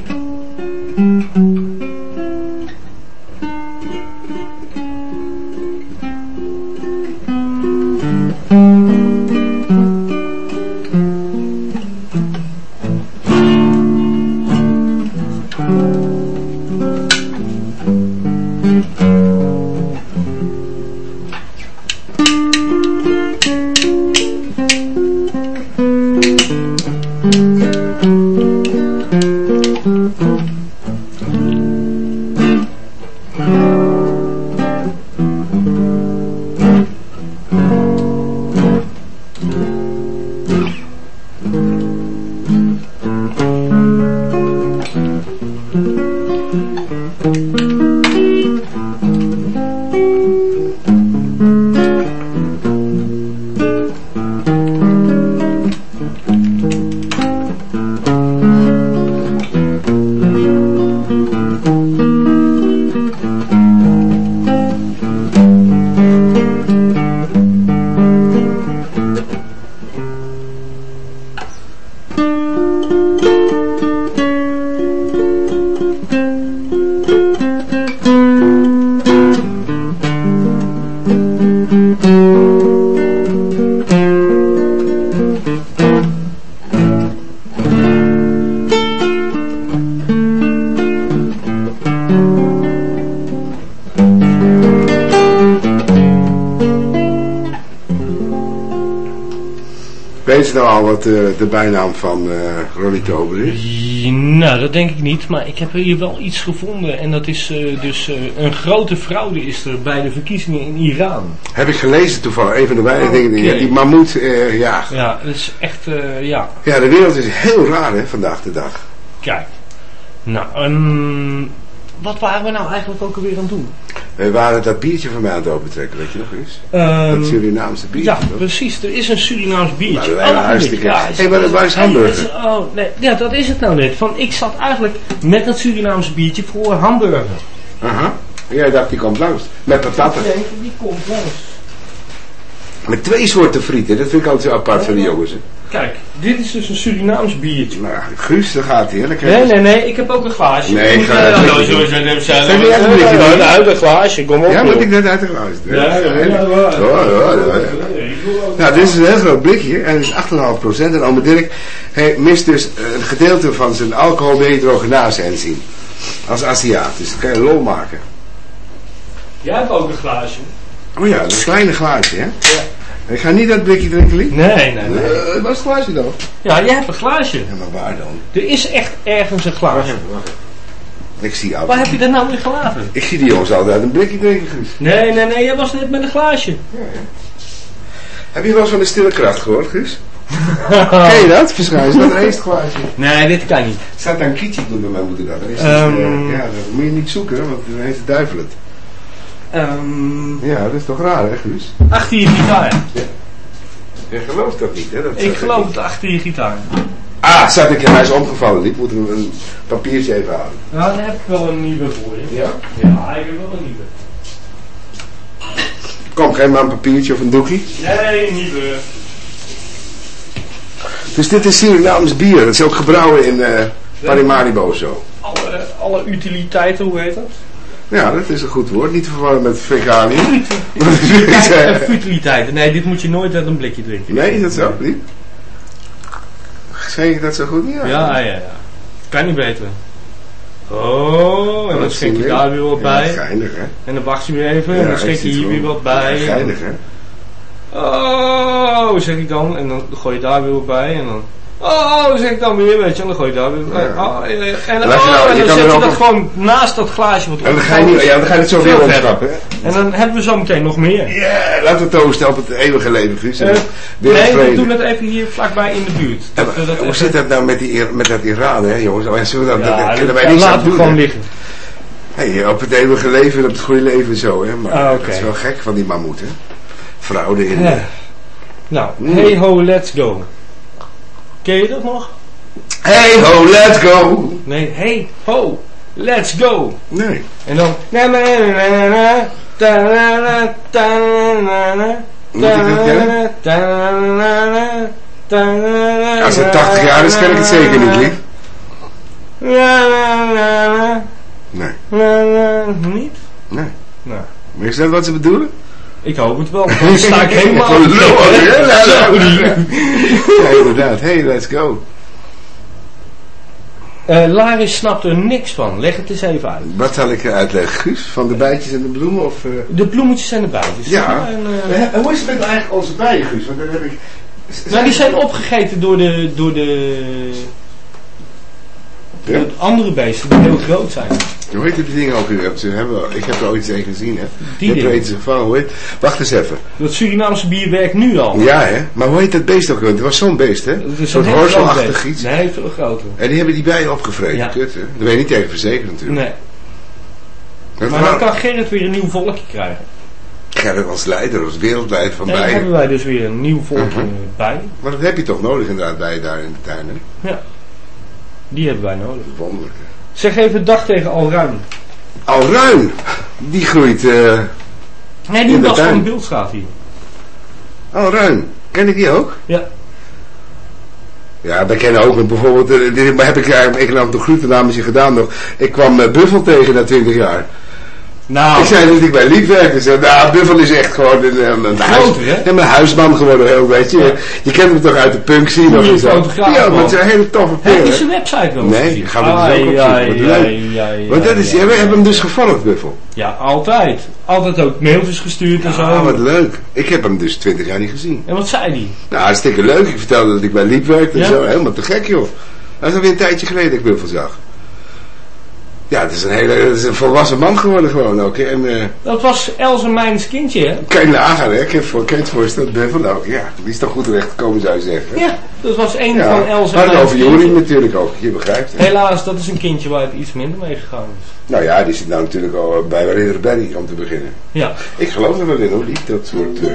De bijnaam van eh Ronnie Tober is? Ja, Nou, dat denk ik niet, maar ik heb hier wel iets gevonden. En dat is eh, dus eh, een grote fraude is er bij de verkiezingen in Iran. Heb ik gelezen toevallig, een van de weinige dingen. die- Oké. Die mammoet, ja. Ja, dat is echt, ja, Ja, de wereld is heel raar hè, vandaag de dag. kijk. Nou, ehm, wat waren we nou eigenlijk ook alweer aan het doen? We waren dat biertje van mij aan het opentrekken, weet je nog eens? Ehm, dat Surinaamse biertje. ja, toch? precies. Er is een Surinaams biertje. Me Oh, hartstikke- ja, Hey, maar dat was Hey, hamburger. is- Oh, nee, ja, dat is het nou net. Van, ik zat eigenlijk met dat Surinaamse biertje voor hamburger. Aha. Jij dacht, die komt langs. Met patatten. Ik denk, die komt langs. Met twee soorten frieten, dat vind ik altijd zo apart van die jongens. Hè. Kijk, dit is dus een Surinaams biertje. Nou, Guus, daar gaat hij, hè. Dan krijg Nee, nee, nee, ik heb ook een glaasje. Nee, ga dat eh, doen. zo- Zeg jij een blikje Ja? Uit een glaasje, kom op. Ja, moet ik net uit de glaas. Ja, ja, ja, ja, ja. Ja, ja, ja, ja. Nou, dit is een heel groot blikje en het is 8,5 procent. En ome Dirk hij mist dus een gedeelte van zijn alcoholdehydrogenase enzym. Als Aziat, dus dan kan je lol maken. Jij hebt ook een glaasje. Oh ja, dat kleine glaasje, hè? Ik ga niet dat blikje drinken, Lief. Nee, nee, nee. Waar is het glaasje dan? Ja, jij hebt een glaasje. Ja, maar waar dan? Er is echt ergens een glaasje. Ik zie Waar altijd. heb je dat nou weer gelaten? Ik zie die jongens altijd uit een blikje drinken, Guus. Nee, nee, nee, jij was net met een glaasje. Heb je wel eens van de stille kracht gehoord, Guus? Ken je dat? Verschijnen dat een glaasje? Nee, dit kan niet. Staat aan Kietje doen bij mijn moeder dat. Dan is het, Ehm. eh, ja, dat moet je niet zoeken, want dan heeft het duivel het. Ehm, Ja, dat is toch raar, hè, Guus? achter je gitaar. Je gelooft dat niet, hè? Dat Ik geloof het achter je gitaar. Ah, zat ik, hij is omgevallen. Ik moet een, een papiertje even halen. Nou, dan heb ik wel een nieuwe voor je. Ja? Ja, ik heb wel een nieuwe. Kom, geef maar een papiertje of een doekje. Nee, nieuwe. Dus dit is Surinaams bier. Dat is ook gebrouwen in eh Paramaribo zo. Alle, alle utiliteiten, hoe heet dat? Ja, dat is een goed woord. Niet te verwarren met veganië. Utiliteiten en futiliteiten. Nee, dit moet je nooit uit een blikje drinken. nee, is dat zo? Niet? Zeg ik dat zo goed? Ja. Ja, ja, ja. Kan niet beter. Oh, en dan Dat schenk je daar weer wat Ja, bij. geinig, hè? En dan wacht je weer even. en Ja, dan schenk je hier weer wat bij. Ja, geinig, hè? Oh, zeg ik dan. En dan gooi je daar weer wat bij. En dan... Oh, zeg ik dan weer, weet je. En dan gooi je daar weer. Oh, en, en, en, En oh, nou- en dan zet je dat gewoon naast dat glaasje wat En dan ga je, niet, ja, dan ga je het zo weer hè? En dan hebben we zo meteen nog meer. Ja, laten we toosten op het eeuwige leven, Guus. En Eh, nee, we doen het even hier vlakbij in de buurt. Dat, dat hoe zit dat nou met, die, met dat Iran, hè, jongens? Oh, zullen we dat, Ja, dat, kunnen wij niks laten we doen, gewoon hè? liggen. Hey, op het eeuwige leven en op het goede leven zo, hè? Maar Ah, dat is wel gek van die mammoet, hè? Fraude in. Ja. Nou, Mm. hey ho, let's go. Ken je dat nog? Hey ho, let's go! Nee, hey ho, let's go. Nee. En dan... na, na, na, na, na, ta, na, na, ta, na, na, Moet ik dat kennen? ta, na, na, na, ta, na, na, Als het 80 jaar is, ken ik het zeker niet, lief. Nee. Niet? Nee. Nou, Maar is dat wat ze bedoelen? Ik hoop het wel. Dan sta ik helemaal... Hè? Ja, inderdaad. Hey, let's go. Eh, Laris snapt er niks van. Leg het eens even uit. Wat zal ik uitleggen, Guus? Van de bijtjes en de bloemen? Of, eh? De bloemetjes en de bijtjes. Ja. En, eh, Eh, Hoe is het met eigenlijk onze bijen, Guus? Want daar heb ik... nou, die zijn opgegeten door de, door de, Ja? door de andere beesten die heel groot zijn. Hoe heet die dingen ook weer? Ze hebben, ik heb er ooit eens een gezien, hè? Die weten ze van, hoe heet... Wacht eens even. Dat Surinaamse bier werkt nu al. Ja, hè? Maar hoe heet dat beest ook weer? Het was zo'n beest, hè? Groot horselachtig iets. Nee, veel groter. En die hebben die bijen opgevreten. Ja. Kut, hè? Dat weet je niet tegen verzekeren natuurlijk. Nee. Dat Maar dan kan Gerrit weer een nieuw volkje krijgen. Gerrit als leider, als wereldleider van En dan bijen. hebben wij dus weer een nieuw volkje Mhm. bij. Maar dat heb je toch nodig inderdaad, bijen daar in de tuin, hè? Die hebben wij nodig. Wonderlijk. hè? Zeg even dag tegen Alruim. Al ruim, die groeit... eh Nee, die was van Beeldstraat hier. al ruim. Ken ik die ook? Ja. Ja, wij kennen ook bijvoorbeeld, eh, dit heb ik eigenlijk nam de gedaan nog. Ik kwam eh, Buffel tegen na 20 jaar. Nou, Ik zei dat ik bij Liep werkte. Zo, nou, Buffel is echt gewoon een, een, een, huis, hè? ja, een huisman geworden, heel, weet je. Je kent hem toch uit de punk scene of zo. fotograaf, Ja, maar het is een hele toffe heb je zijn website wel Nee, gezien? gaan we dus ook opzoeken. ai, Wat leuk. Want dat is, ja, we hebben hem dus gevolgd, Buffel. Ja, altijd. Altijd ook mailtjes gestuurd en zo. Ah, wat leuk. Ik heb hem dus 20 jaar niet gezien. En wat zei die? Nou, hartstikke leuk. Ik vertelde dat ik bij Liep werkte en Ja? zo. Helemaal te gek, joh. Dat is alweer een tijdje geleden dat ik Buffel zag. Ja, het is een hele, het is een volwassen man geworden gewoon ook. hè. En, eh, Dat was Els en Mijns kindje, hè? kan je nagaan, hè? Ik heb voor, je het voorstellen, Buffel, nou, ja, die is toch goed terecht gekomen, zou je zeggen. Ja, dat was een Ja, van Els en maar over Jorie natuurlijk ook, je begrijpt. hè. Helaas, dat is een kindje waar het iets minder mee gegaan is. Nou ja, die zit nou natuurlijk al bij Ridder Benny om te beginnen. Ja, Ik geloof er wel in hoor, niet dat soort... eh,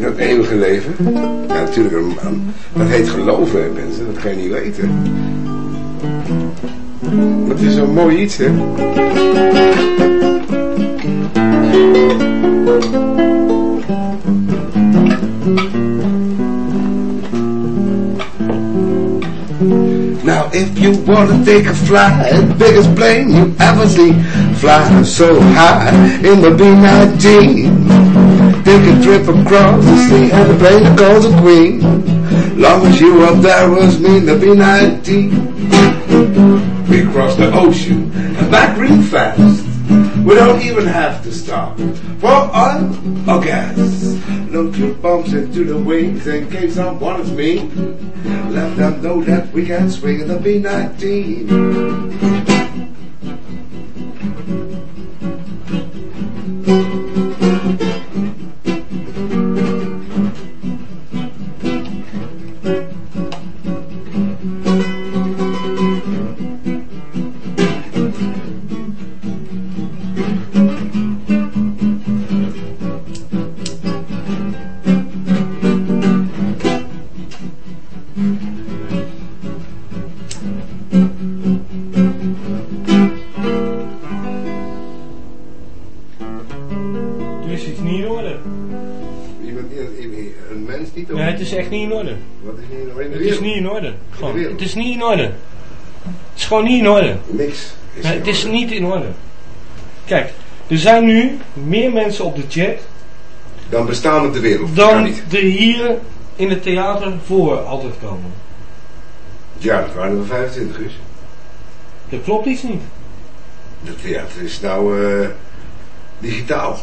dat eeuwige leven. Ja, natuurlijk, een- een- dat heet geloven, hè, mensen. Dat ga je niet weten. Het is een mooi iets, hè. Now if you wanna take a flight, the biggest plane you ever see, fly so high in the B-19. Take a trip across the sea and the plane that calls a queen. Long as you up there was me in the B-19. We cross the ocean and back real fast. We don't even have to stop for oil or gas. Load your bumps into the wings in case someone is mean. Let them know that we can swing in the B-19. Is gewoon niet in orde. Niks. Is Nee, het is orde. niet in orde. Kijk, er zijn nu meer mensen op de chat Dan bestaan op de wereld. Dan er hier in het theater voor altijd komen. Ja, dat waren er 25 dus. Dat klopt iets niet. Dat theater is nou eh, digitaal.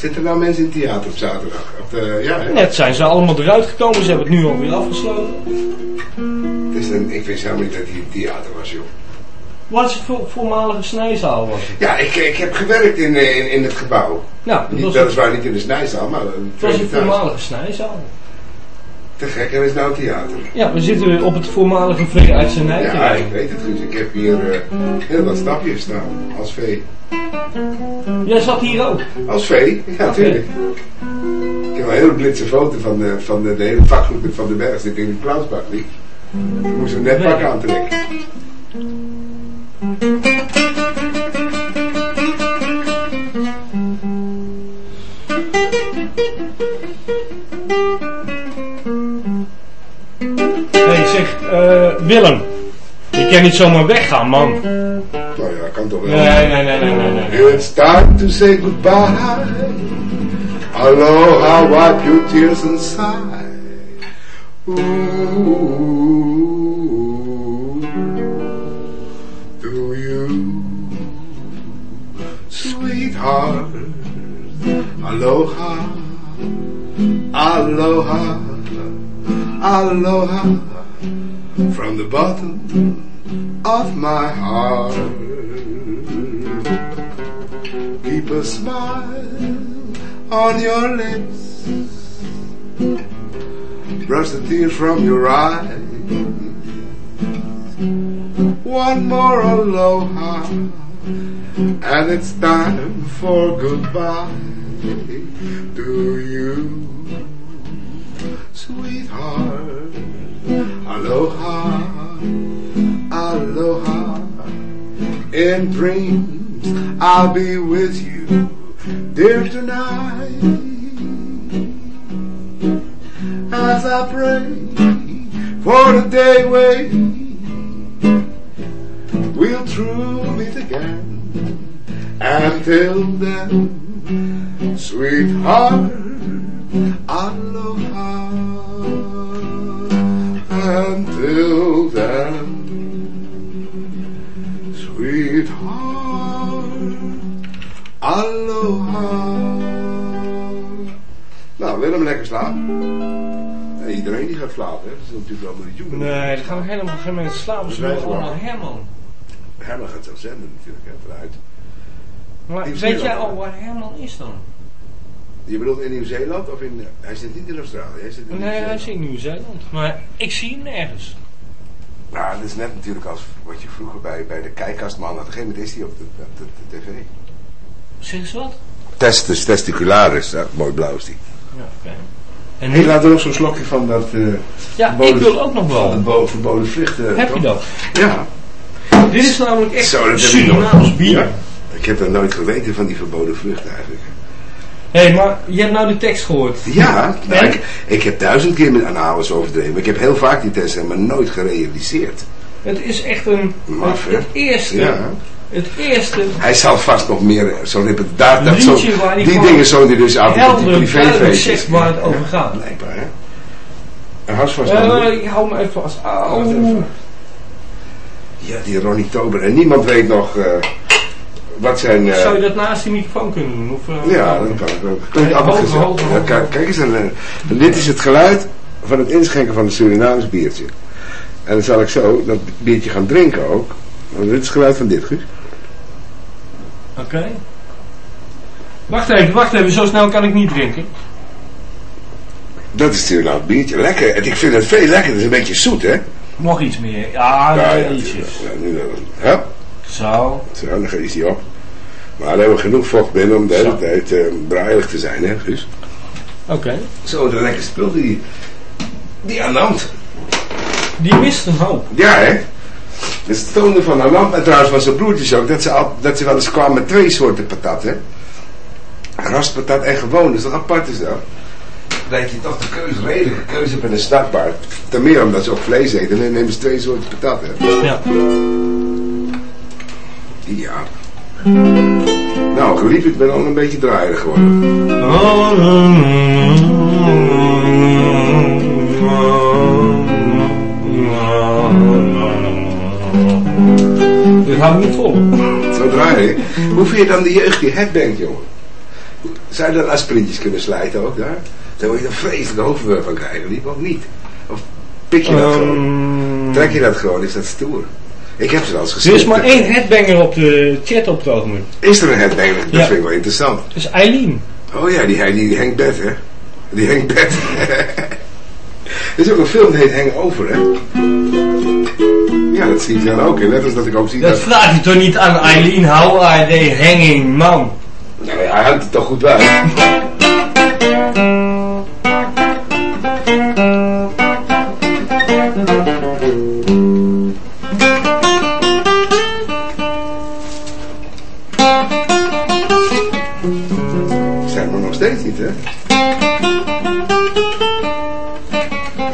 Zitten nou mensen in het theater op zaterdag? Op de, ja, hè? Net zijn ze allemaal eruit gekomen, ze hebben het nu alweer afgesloten. Het is een, ik wist helemaal niet dat hier een theater was, joh. Wat is voormalige snijzaal was het? Ja, ik, ik heb gewerkt in, eh, in, in het gebouw. Nou, dat Niet, was, weliswaar niet in de snijzaal, maar een het was een voormalige snijzaal. Te gek, er is nou een theater. Ja, we zitten op het voormalige Vredeheidsenij Ja, terrein. ik weet het goed. Ik heb hier eh, heel wat stapjes staan. Als vee. Jij zat hier ook. Als vee, ja, natuurlijk. Ik heb een hele blitse foto van de, van de, de hele vakgroep Van den Berg zit in de Klausbak liep. Ik moest een net pak aantrekken. Nee, zeg, eh, Willem. Je kan niet zomaar weggaan, man. Nou ja, kan toch wel. Nee, nee, nee, nee, nee, nee. It's time to say goodbye. Aloha, wipe your tears and sigh. Ooh, do you, sweetheart? Aloha, aloha, aloha, from the bottom of my heart. Keep a smile on your lips. Brush the tears from your eyes. One more aloha, and it's time for goodbye. To you, sweetheart. Aloha, aloha. In dreams, I'll be with you, dear tonight. As I pray for the day when we'll true meet again. Until then, sweetheart, aloha. Until then, sweetheart, aloha. Nou, Willem lekker slapen. Iedereen die gaat slapen, hè. dat is natuurlijk wel miljoenen. Nee, dan gaan we helemaal geen moment slapen. Ze ik allemaal. Herman. Herman gaat zo zenden natuurlijk, hè, vooruit. Maar weet jij al. waar Herman is dan? Je bedoelt in Nieuw-Zeeland of in... Hij zit niet in Australië, hij zit in Nee, hij is in Nieuw-Zeeland. Maar ik zie hem nergens. Nou, dat is net natuurlijk als wat je vroeger bij, bij de kijkastman had. Op een gegeven moment is hij op de, op de, de tv. Zeg eens wat? Testis testicularis, ja, mooi blauw is die. Ja, oké. En nu? laat er nog zo'n slokje van dat... eh Ja, verboden- ik wil ook nog Van wel. bo- verboden vlucht. eh, Heb je dat? Ja. Dit is namelijk echt Zo, ik Surinaams bier. Ja. Ik heb dat nooit geweten van die verboden vlucht eigenlijk. Hé, hey, maar je hebt nou de tekst gehoord. Ja, nou, ik, ik heb duizend keer met analyse overdreven. Ik heb heel vaak die testen, maar nooit gerealiseerd. Het is echt een... Maf, het, het eerste... Ja. Het eerste... Hij zal vast nog meer zo rippen. Daar, dat zo, die dingen zo die dus altijd op die privéfeestjes. waar het over gaat. Blijkbaar, hè. En hou vast Eh, ik hou me even vast. Ja, die Ronnie Tober. En niemand weet nog eh, wat zijn... eh, Zou je dat naast die microfoon kunnen doen? Of, ja, dat kan ik ook. Klinkt kijk, kijk eens, en, dit is het geluid van het inschenken van een Surinaams biertje. En dan zal ik zo dat biertje gaan drinken ook. Want dit is het geluid van dit, Guus. Oké. Wacht even, wacht even. Zo snel kan ik niet drinken. Dat is het Surinaams biertje. Lekker. En ik vind het veel lekker. Het is een beetje zoet, hè? Nog iets meer. Ja, nog ja, ietsjes. Zo. Zo, dan is hij op. Maar dan hebben we genoeg vocht binnen om de hele Zo. tijd braailig te zijn, hè, Guus? Oké. Zo, de lekker spul die, die Anand. Die mist een hoop. Ja, hè? Is het toonde van Anand en trouwens van zijn broertjes ook, dat ze, al, dat ze wel eens kwamen met twee soorten patat, hè? Raspatat en gewoon, dus dat apart is dat. Dat je toch de keuze, redelijke keuze hebt in een snackbar. Ten meer omdat ze ook vlees eten en dan nemen ze twee soorten patat, hè? Ja. Ja. Nou, geliefd, ik ben al een beetje draaierig geworden. Hou ik niet vol. Zo draaierig. Hoe vind je dan de jeugd die headbangt, jongen? Zou je dan aspirintjes kunnen slijten ook daar? Daar word je een vreselijke hoofdwerk van krijgen, lief, of niet? Of pik je dat gewoon? Ehm, Trek je dat gewoon? Is dat stoer? Ik heb ze wel eens er gezien. is maar één headbanger op de chat op het ogenblik. Is er een headbanger? Dat Ja. vind ik wel interessant. Dat is Eileen. Oh ja, die, die, die hangt bed, hè? Die hangt bed. er is ook een film die heet Hang Over, hè? Dat zie ik dan ook. hè. Net als dat ik ook zie Dat dat... vraag je toch niet aan Eileen How are they hanging, man? Nou ja, hij hangt het toch goed uit. Zijn we nog steeds niet, hè?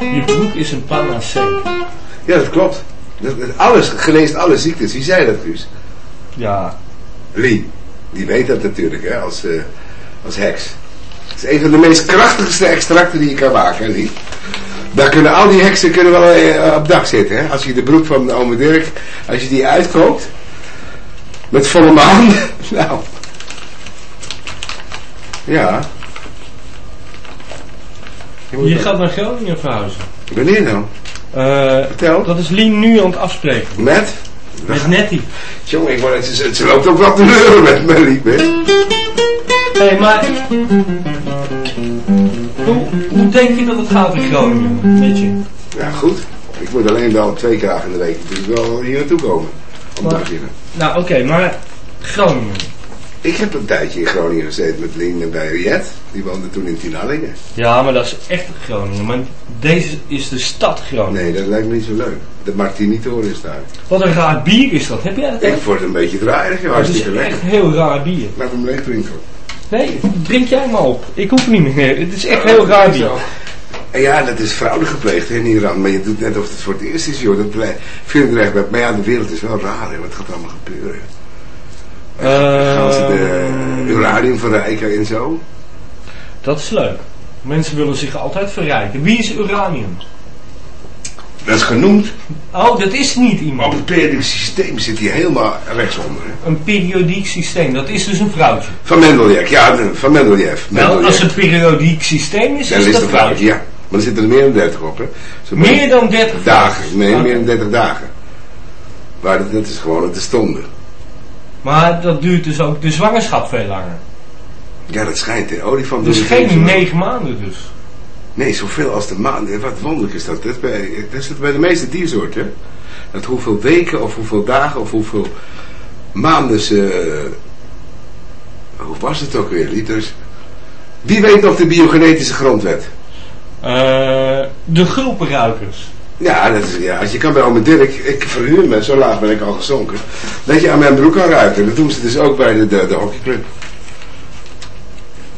Je broek is een panacee. Ja, dat klopt. Alles, geneest alle ziektes. Wie zei dat, Guus? Ja. Lee. Die weet dat natuurlijk, hè, als, eh, als heks. Het is een van de meest krachtigste extracten die je kan maken, hè, Lee. Daar kunnen al die heksen kunnen wel eh, op dak zitten, hè. Als je de broek van ome Dirk, als je die uitkookt, met volle maan, nou. Ja. Je gaat naar Groningen verhuizen. Wanneer nou? Eh, Vertel. dat is Lien nu aan het afspreken. Met? Met Nettie. Jongen, ik word, het, ze, ze loopt ook wel te leuren met me, Lee, hè. Hé, hey, maar... Hoe, hoe denk je dat het gaat in Groningen? Weet je? Ja, goed. Ik moet alleen wel twee keer in de week natuurlijk wel hier naartoe komen. Om te Maar- beginnen. Nou, oké, maar Groningen. Ik heb een tijdje in Groningen gezeten met Lien en bij Jet. Die woonde toen in Tinallingen. Ja, maar dat is echt Groningen. Maar deze is de stad Groningen. Nee, dat lijkt me niet zo leuk. De Martinitoren is daar. Wat een raar bier is dat. Heb jij dat Ik word een beetje draaierig. Het is echt heel raar bier. Laat hem leeg drinken. Nee, drink jij maar op. Ik hoef niet meer. Het is echt heel raar bier. En ja, dat is fraude gepleegd in Iran. Maar je doet net of het voor het eerst is, joh. Dat vind ik er echt bij. Maar ja, de wereld is wel raar, hè. Wat gaat allemaal gebeuren? Gaan ze de uranium verrijken en zo? Dat is leuk. Mensen willen zich altijd verrijken. Wie is uranium? Dat is genoemd. Oh, dat is niet Op iemand. het periodisch systeem zit hij helemaal rechtsonder. Hè. Een periodiek systeem. Dat is dus een vrouwtje. Van Mendeleev, ja, van Mendeleev. Wel, als het periodiek systeem is, Dan is is het een vrouwtje. Ja, maar er zitten er meer dan 30 op, hè. Zo Meer dan 30 dagen. Nee, meer dan 30 dagen. Maar dat, dat is gewoon het is stonden. Maar dat duurt dus ook de zwangerschap veel langer. Ja, dat schijnt, hè. Olifant Dus het geen negen maanden dus. Nee, zoveel als de maan. Wat wonderlijk is dat. Dat is bij, dat is bij de meeste diersoorten. Dat hoeveel weken of hoeveel dagen of hoeveel maanden ze... hoe was het ook weer, liters? Wie weet nog de biogenetische grondwet? Eh, de groepenruikers. Ja, dat is, ja, als je kan bij ome Dirk, ik verhuur me, zo laag ben ik al gezonken, dat je aan mijn broek kan ruiken. Dat doen ze dus ook bij de, de, de hockeyclub.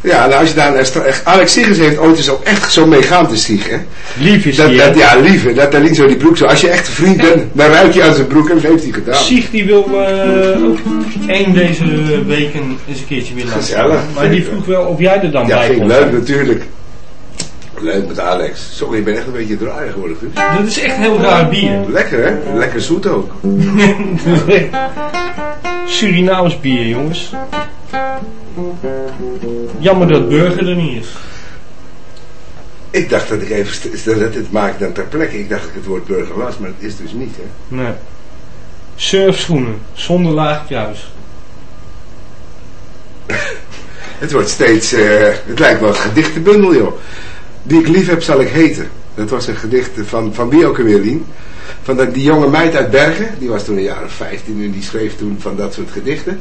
Ja, nou als je daar... echt- Alex Siegers heeft ooit ook echt zo meegaan te stiegen. Lief is Dat, die, dat, ja, lieve, dat hij niet zo die broek zo. Als je echt een vriend bent, dan ruik je aan zijn broek en dat heeft hij gedaan. Sieg die wil ook één deze weken eens een keertje weer laten Gezellig. Maar die vroeg wel of jij er dan Ja, bij leuk natuurlijk. Leuk met Alex. Sorry, je bent echt een beetje draaier geworden. Dat is echt heel raar bier. Lekker hè? Lekker zoet ook. Surinaams bier, jongens. Jammer dat Burger er niet is. Ik dacht dat ik even, dat het maakte dan ter plekke. Ik dacht dat ik het woord burger las, maar het is dus niet hè. Nee. Surfschoenen, zonder laag kruis. Het wordt steeds, eh, het lijkt wel een gedichtenbundel joh. Die ik lief heb zal ik heten. Dat was een gedicht van, van wie ook alweer Lien? Van dat, die jonge meid uit Bergen, die was toen een jaar of 15 en die schreef toen van dat soort gedichten.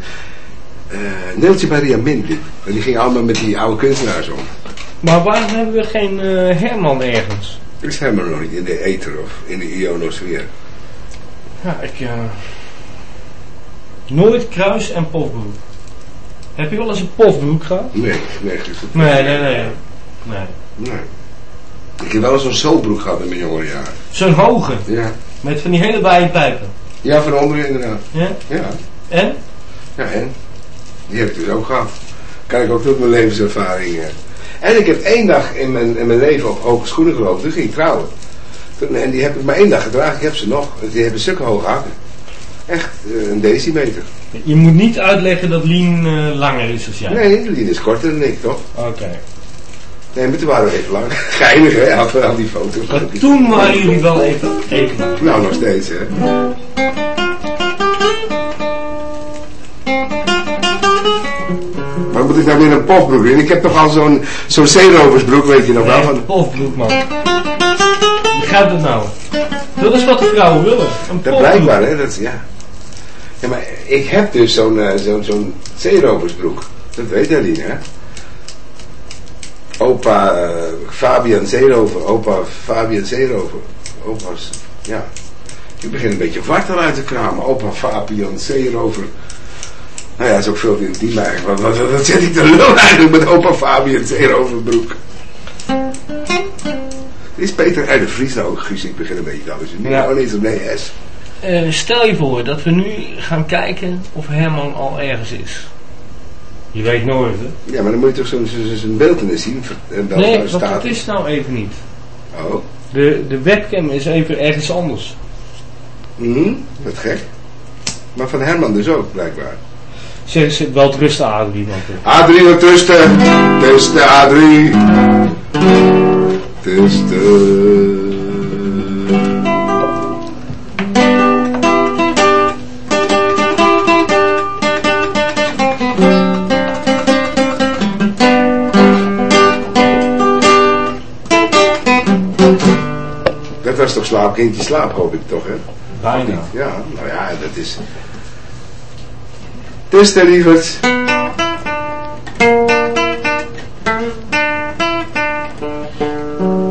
Eh Neeltje Maria Mindlin. En die ging allemaal met die oude kunstenaars om. Maar waarom hebben we geen eh, Herman ergens? Ik is helemaal nog niet in de ether of in de ionosfeer. Ja, ik... eh, Nooit kruis en pofbroek. Heb je wel eens een pofbroek gehad? Nee, nee. Nee, nee, nee. nee. nee. Ik heb wel eens zo'n zoolbroek gehad in mijn jongere jaren. Zo'n hoge, Ja. met van die hele wijde pijpen. Ja, van onderen inderdaad. Ja? Ja. En? Ja, en? Die heb ik dus ook gehad. Kan ik ook tot mijn levenservaring. eh. En ik heb één dag in mijn, in mijn leven op hoge schoenen gelopen. Toen ging ik trouwen. Toen, en die heb ik maar één dag gedragen. Ik heb ze nog. Die hebben stukken hoge hakken. Echt eh, een decimeter. Je moet niet uitleggen dat Lien eh, langer is als jij. Nee, die is korter dan ik, toch? Oké. Nee, maar toen waren we even lang. Geinig, hè? Al, al die foto's. Maar toen waren jullie wel even even lang. Nou, nog steeds, hè? Maar moet ik nou weer een pofbroek in? Ik heb toch al zo'n zo'n zeeroversbroek, weet je nog wel? Van, pofbroek man. Begrijp het nou? Dat is wat de vrouwen willen. Een dat blijkbaar, hè? Dat is, ja. ja, maar ik heb dus zo'n eh, zo'n zo'n zeeroversbroek. Dat weet Aline, hè? Opa eh, Fabian Zeerover, opa Fabian Zeerover. Opa's, ja. Ik begin een beetje zwart eruit te kramen. Opa Fabian Zeerover. Nou ja, dat is ook veel intiem eigenlijk. Wat, wat, wat zit ik te lul eigenlijk met opa Fabian Zeeroverbroek? Is Peter uit de Vries nou ook Guus? Ik begin een beetje te hallucineren. Ja. Oh nee, is het nee S. Eh, stel je voor dat we nu gaan kijken of Herman al ergens is. Je weet nooit, hè? Ja, maar dan moet je toch zo'n zo, zo, zo'n beeldenis zien. En dan Nee, want dat is nou even niet. Oh. De, de webcam is even ergens anders. Wat gek. Maar van Herman dus ook, blijkbaar. Zeg ze wel rusten Adrie, want eh, A3 wat A3. Tussen. Slaap, kindje slaap, hoop ik toch, hè? bijna. Ja, nou ja, dat is... De lieverd.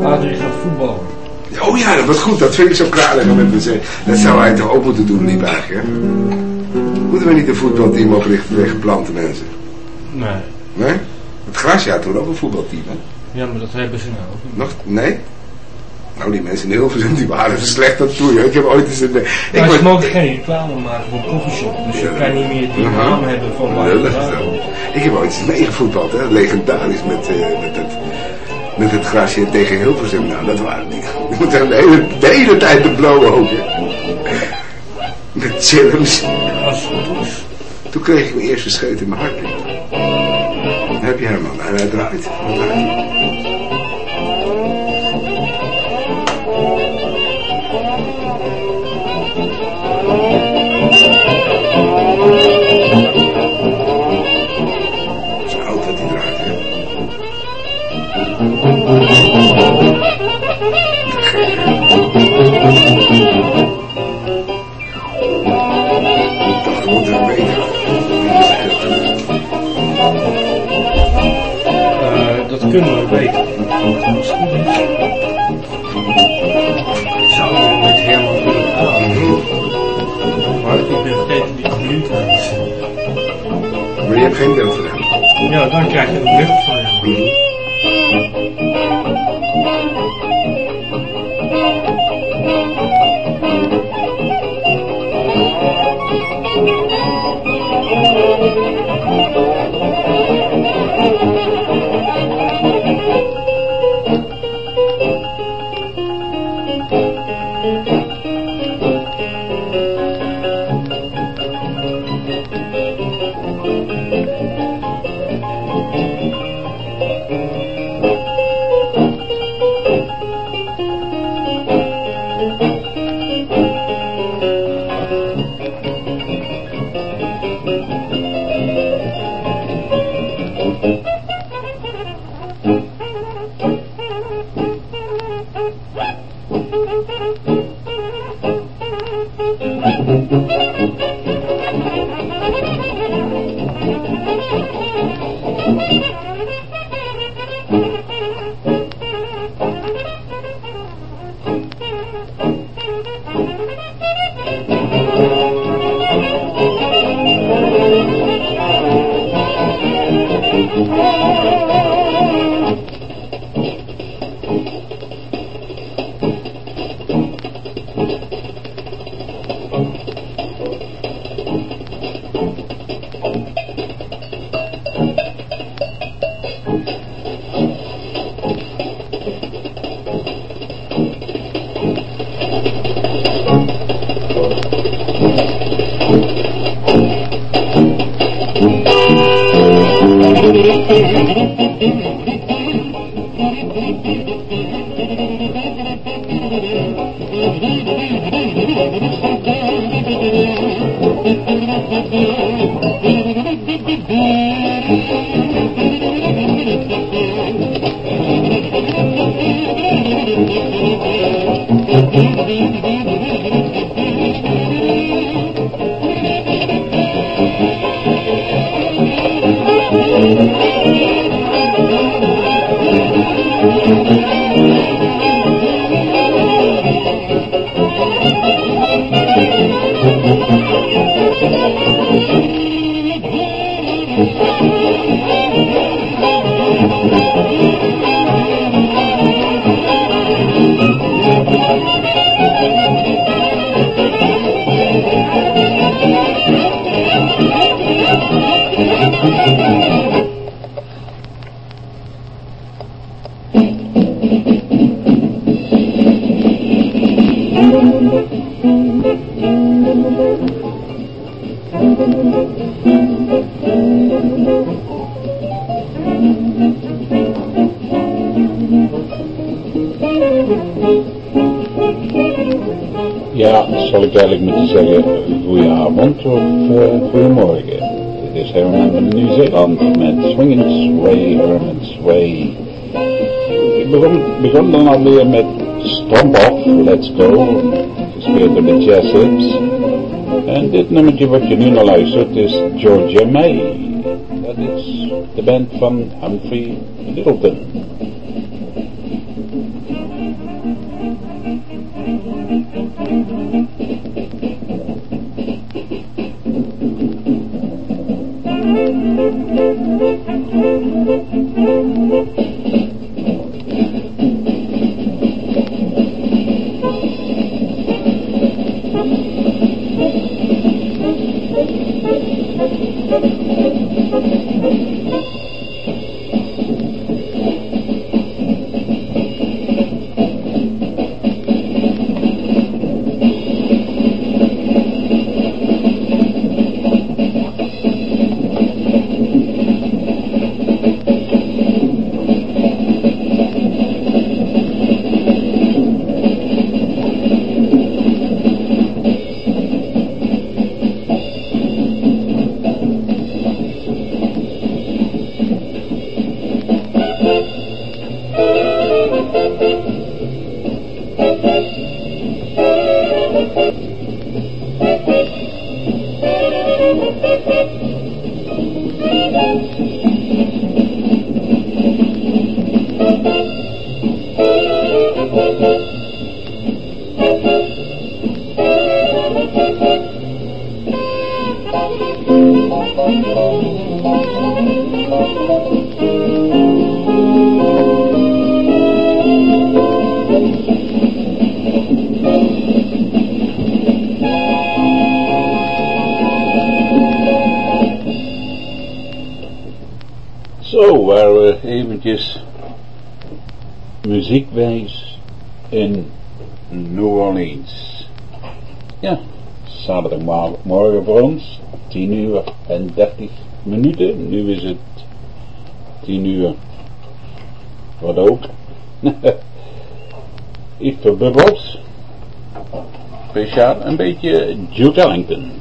Adrie gaat voetballen. Oh ja, dat was goed. Dat vind ik zo kralig met me zeggen. Dat zou hij toch ook moeten doen, eigenlijk, hè? Moeten we niet een voetbalteam oprichten tegen planten mensen? Nee. Nee? Het Grasje had toen ook een voetbalteam, hè? Ja, maar dat hebben ze nou ook niet. Nog? Nee? Nou, die mensen in Hilversum, die waren slecht aan toe. Ik heb ooit eens een... Ik Maar was- mogen geen reclame maken voor een koffieshop. Dus je kan niet meer die naam hebben van waar. Ik heb ooit eens meegevoetbald, hè. Legendarisch met, eh, met het... Met het grasje tegen Hilversum. Nou, dat waren die. Je moet er de hele, de hele tijd de blauwe hè. Met chillums. Toen kreeg ik mijn eerste scheet in mijn hart. Dan heb je Herman. En hij draait. Hij draait. Dat kunnen we weten. Als het goed is. Zouden we met Herman willen praten? Maar ik ben vergeten die computer is. Maar je hebt geen beeld van hem. Ja, dan krijg je een beeld begon, begon dan alweer met Stomp Off, Let's Go, gespeeld door de Jazz Hips. En dit nummertje wat je nu naar luistert is Georgia May. Dat is de band van Humphrey Littleton. Verbubbeld. Speciaal een beetje Duke Ellington.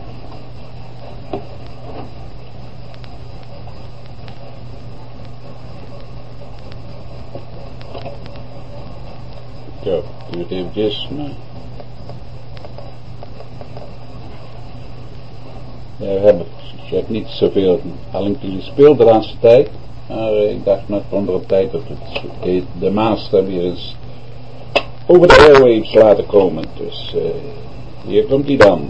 Zo, duurt eventjes, maar... Ja, we hebben ik heb niet zoveel Ellington gespeeld de laatste tijd. Maar ik dacht net onder de tijd dat het de master weer eens over de airwaves laten komen. Dus hier komt hij dan.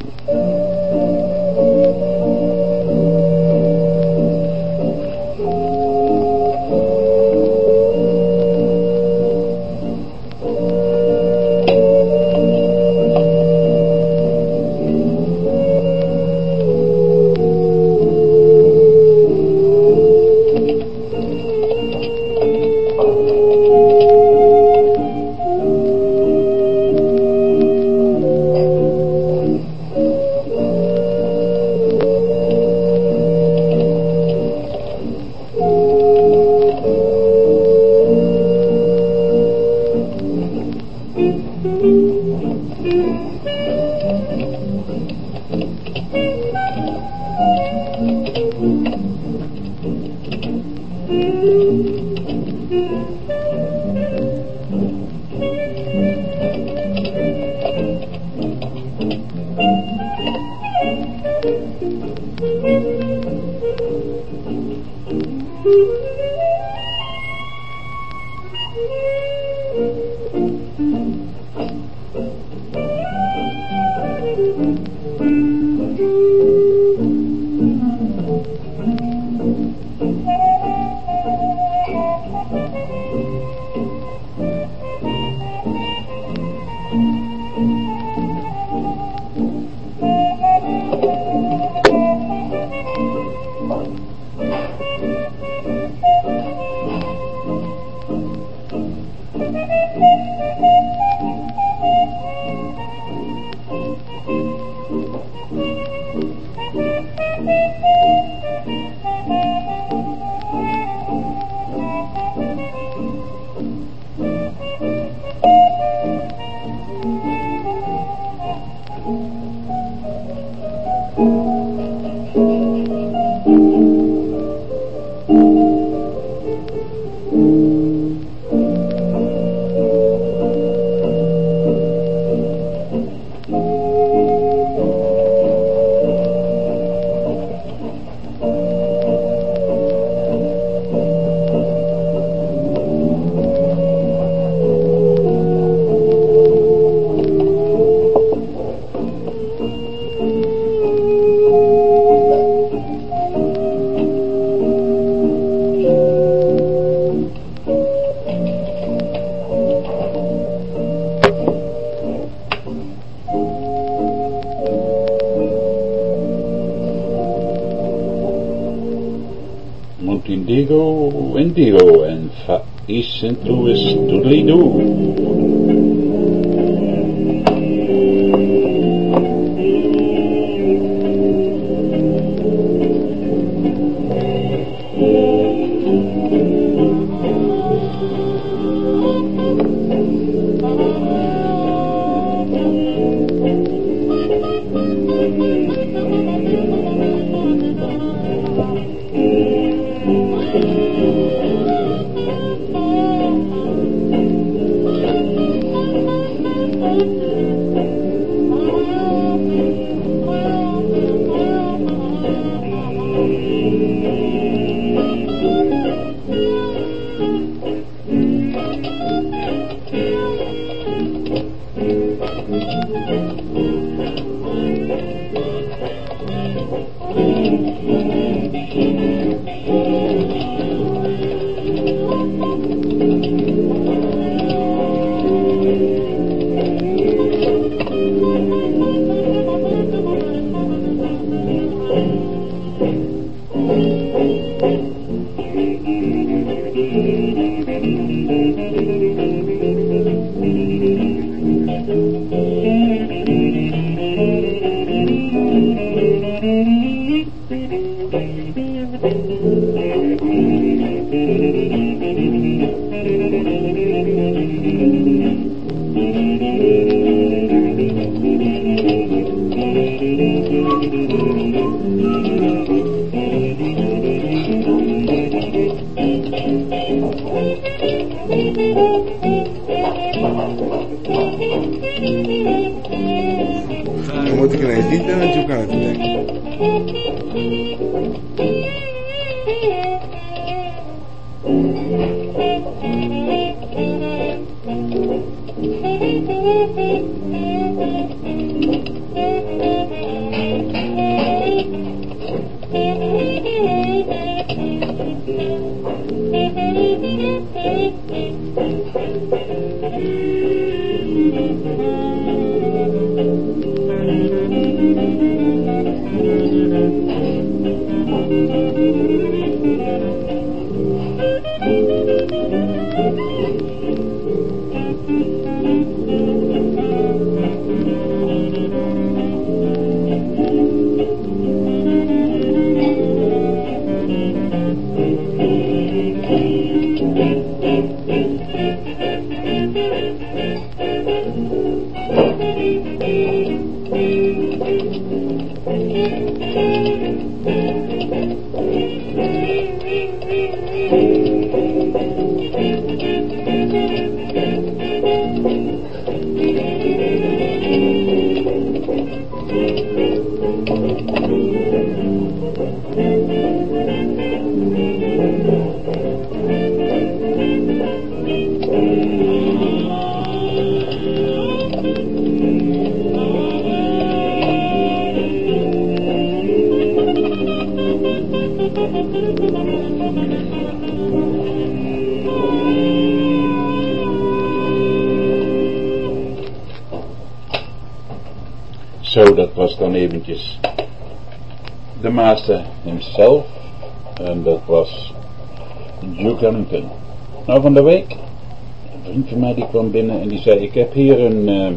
Van de week, een vriend van mij die kwam binnen en die zei, ik heb hier een, eh,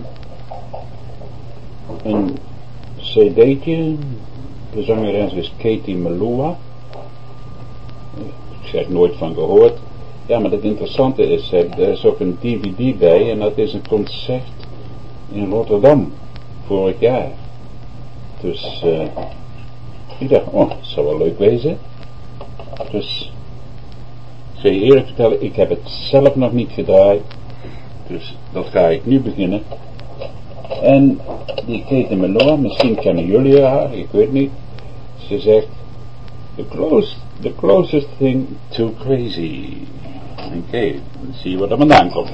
een cd'tje. De zangeres is Katie Melua. Ik zeg nooit van gehoord. Ja, maar het interessante is, er is ook een dvd bij en dat is een concert in Rotterdam vorig jaar. Dus eh, ik dacht, oh, dat zou wel leuk wezen. Dus vertellen, ik heb het zelf nog niet gedraaid. Dus dat ga ik nu beginnen. En die Kate Melora, misschien kennen jullie haar, ik weet niet. Ze zegt, the, close, the closest thing to crazy. Oké, dan zie je wat er vandaan komt.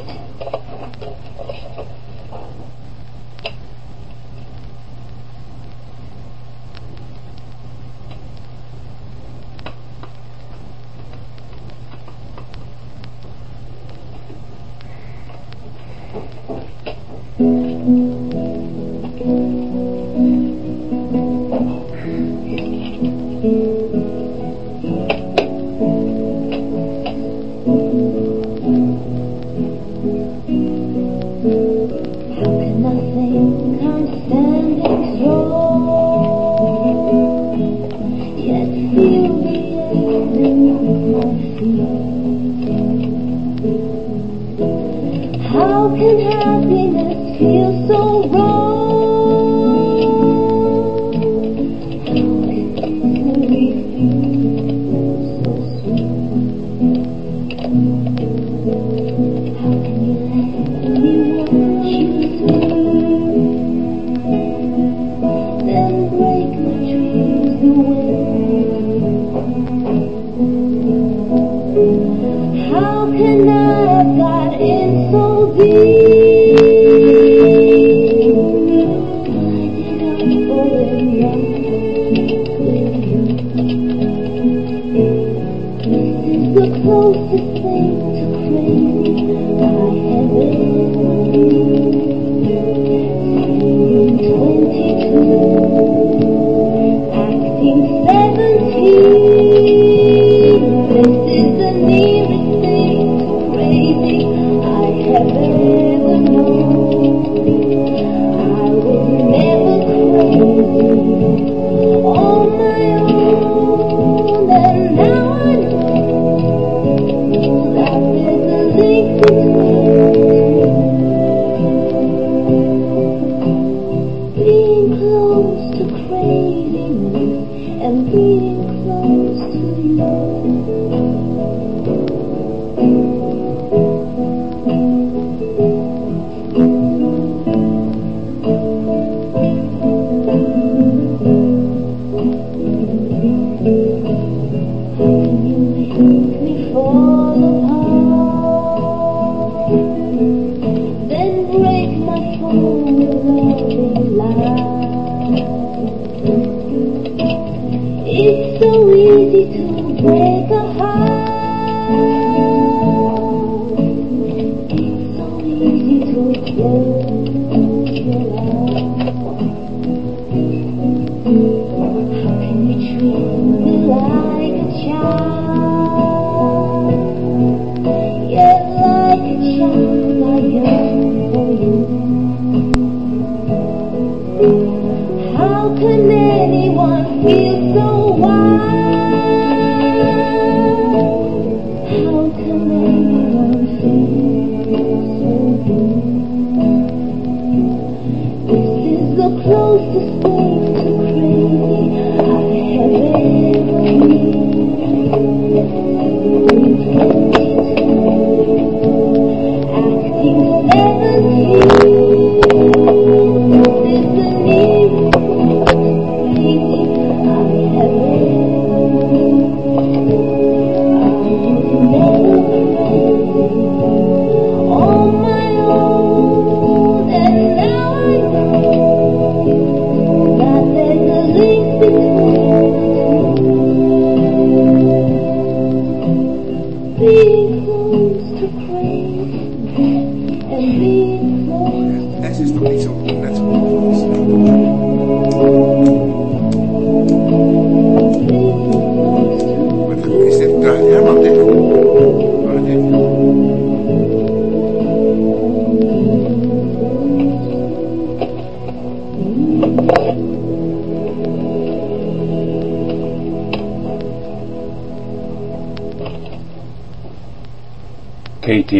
Close to crazy and being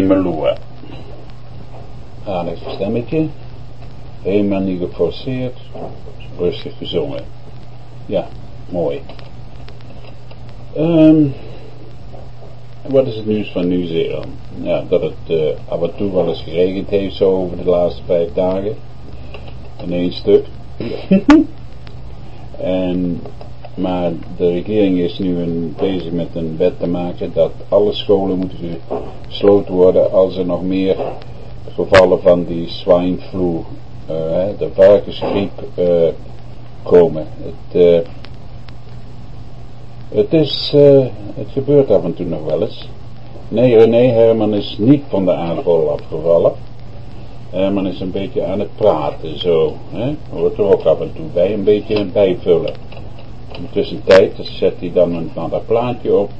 Katie Melua. Aardig stemmetje. Helemaal niet geforceerd. Rustig gezongen. Ja, mooi. Ehm, wat is het nieuws van Nieuw-Zeeland? Ja, dat het eh, af en toe wel eens geregend heeft zo over de laatste vijf dagen. In één stuk. en, maar de regering is nu een, bezig met een wet te maken dat alle scholen moeten gesloten worden als er nog meer gevallen van die swine flu, eh, hè, de varkensgriep, eh, komen. Het, eh, het is, het gebeurt af en toe nog wel eens. Nee, René Herman is niet van de aardbol afgevallen. Herman is een beetje aan het praten, zo. Hè? Hoort er ook af en toe bij, een beetje bijvullen. In de tussentijd zet hij dan een ander plaatje op.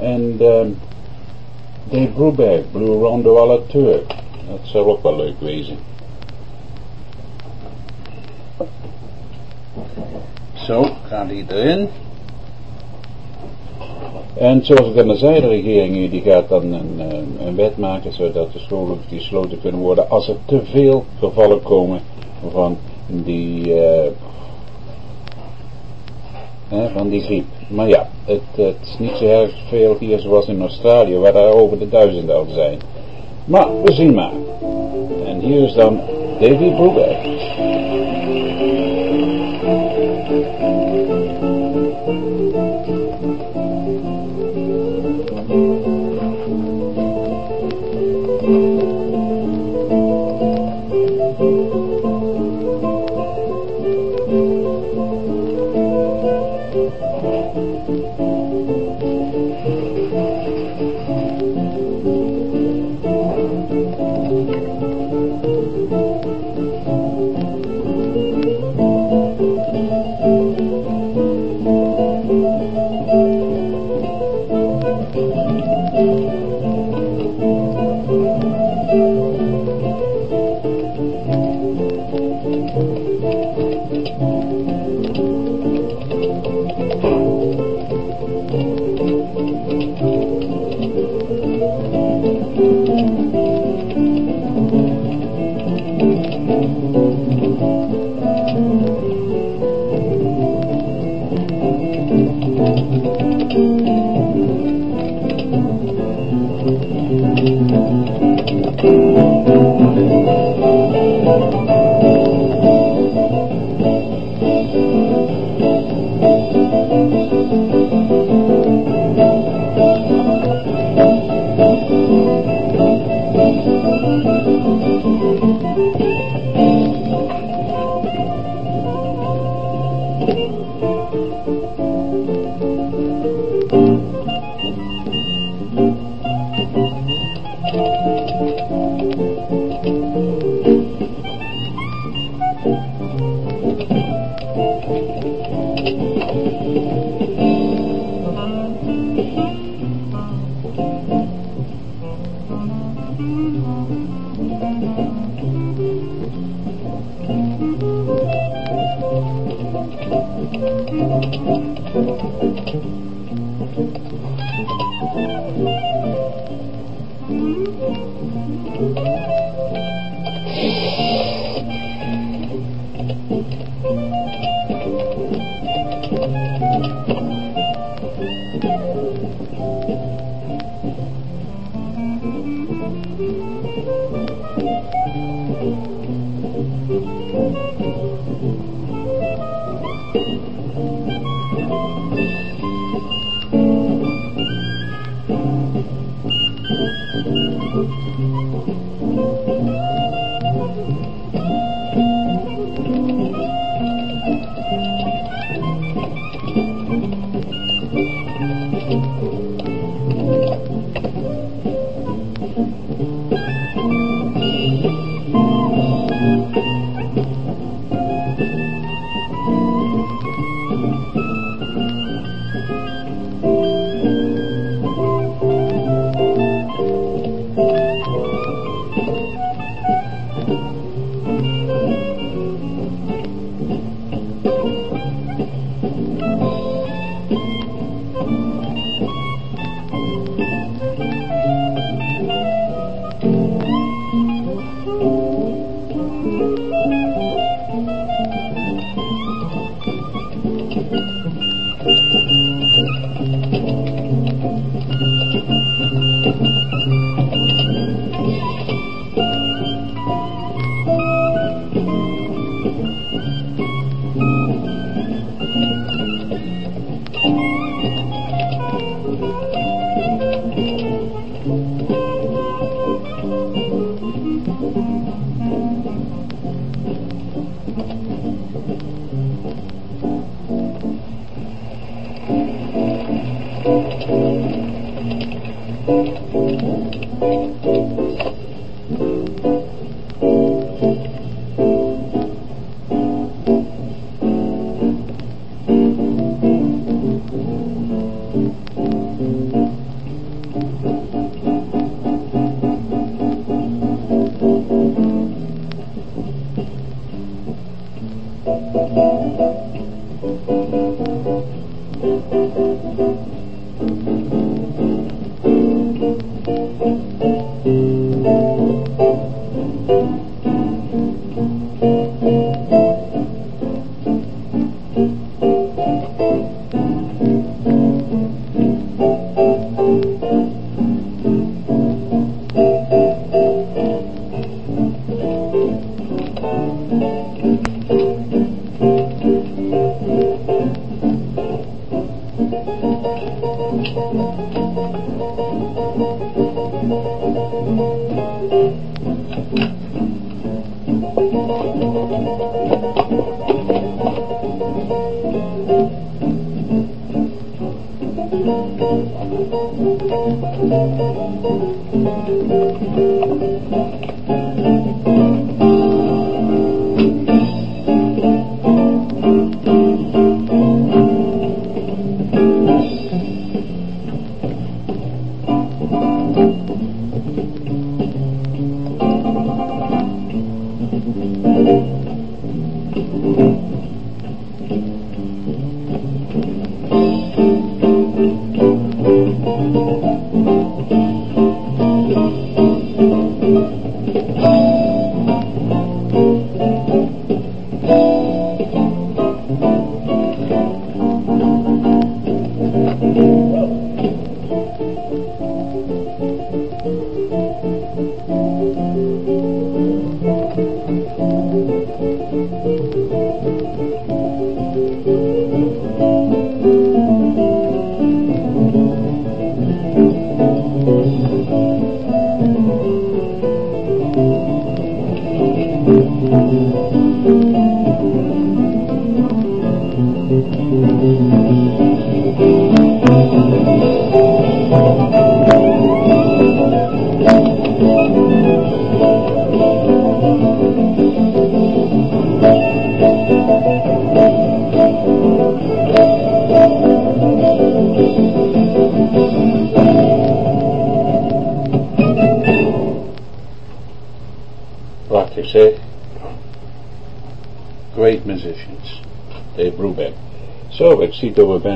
En ehm Dave Brubeck, Blue Rondo à la Turk. Dat zou ook wel leuk wezen. Zo, gaat die erin. En zoals ik al zei, de regering die gaat dan een, een wet maken zodat de scholen gesloten kunnen worden als er te veel gevallen komen van die, eh, van die griep. Maar ja, het, het is niet zo erg veel hier zoals in Australië, waar er over de duizenden al zijn. Maar we zien maar. En hier is dan Davy Brubeck.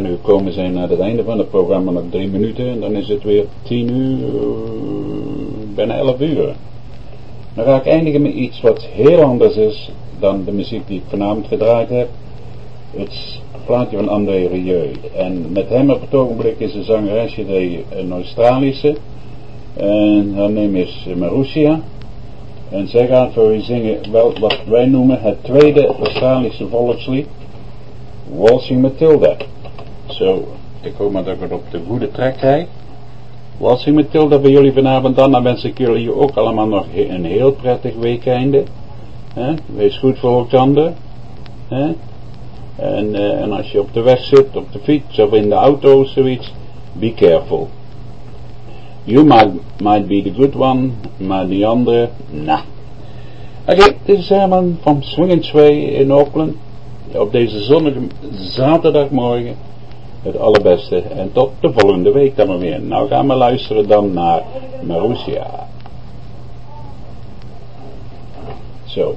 Bijna gekomen zijn naar het einde van het programma, nog drie minuten. En dan is het weer tien uur, bijna elf uur. Dan ga ik eindigen met iets wat heel anders is dan de muziek die ik vanavond gedraaid heb. Het plaatje van André Rieu. En met hem op het ogenblik is een zangeresje, die een Australische. En haar naam is Marussia. En zij gaat voor u zingen wel wat wij noemen het tweede Australische volkslied. Waltzing Matilda. Zo, ik hoop maar dat ik het op de goede trek krijg. Waltzing Matilda bij jullie vanavond dan. Dan wens ik jullie ook allemaal nog he- een heel prettig weekeinde. Hè? Wees goed voor elkaar. En, eh, en als je op de weg zit, op de fiets of in de auto of zoiets, be careful. You might, might be the good one, maar die andere, nah. Oké, dit is Herman van Swing Sway in Auckland. Op deze zonnige zaterdagmorgen. Het allerbeste. En tot de volgende week dan maar weer. Nou gaan we luisteren dan naar Marussia. Zo.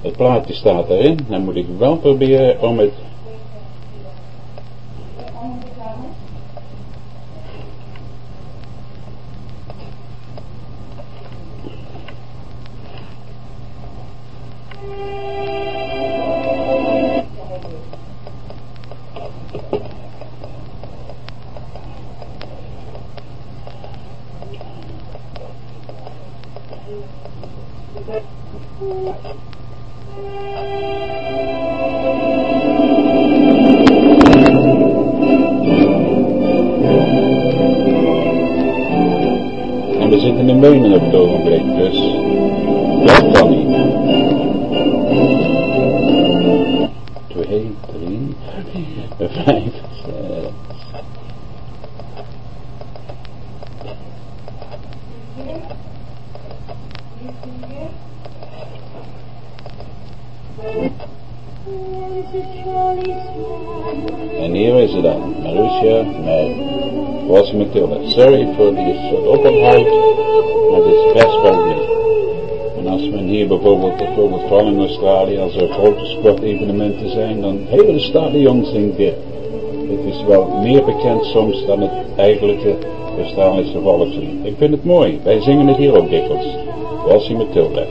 Het plaatje staat erin. Dan moet ik wel proberen om het... En hier is het dan, Marussia met Was Matilda. Sorry voor die soort oponthoud, maar het is best wel niet. En als men hier bijvoorbeeld, bijvoorbeeld vooral in Australië, als er grote sportevenementen zijn, dan hele stadions in dit. Het is wel meer bekend soms dan het eigenlijke Australische volkslied. Ik vind het mooi, wij zingen het hier ook dikwijls. Was Matilda.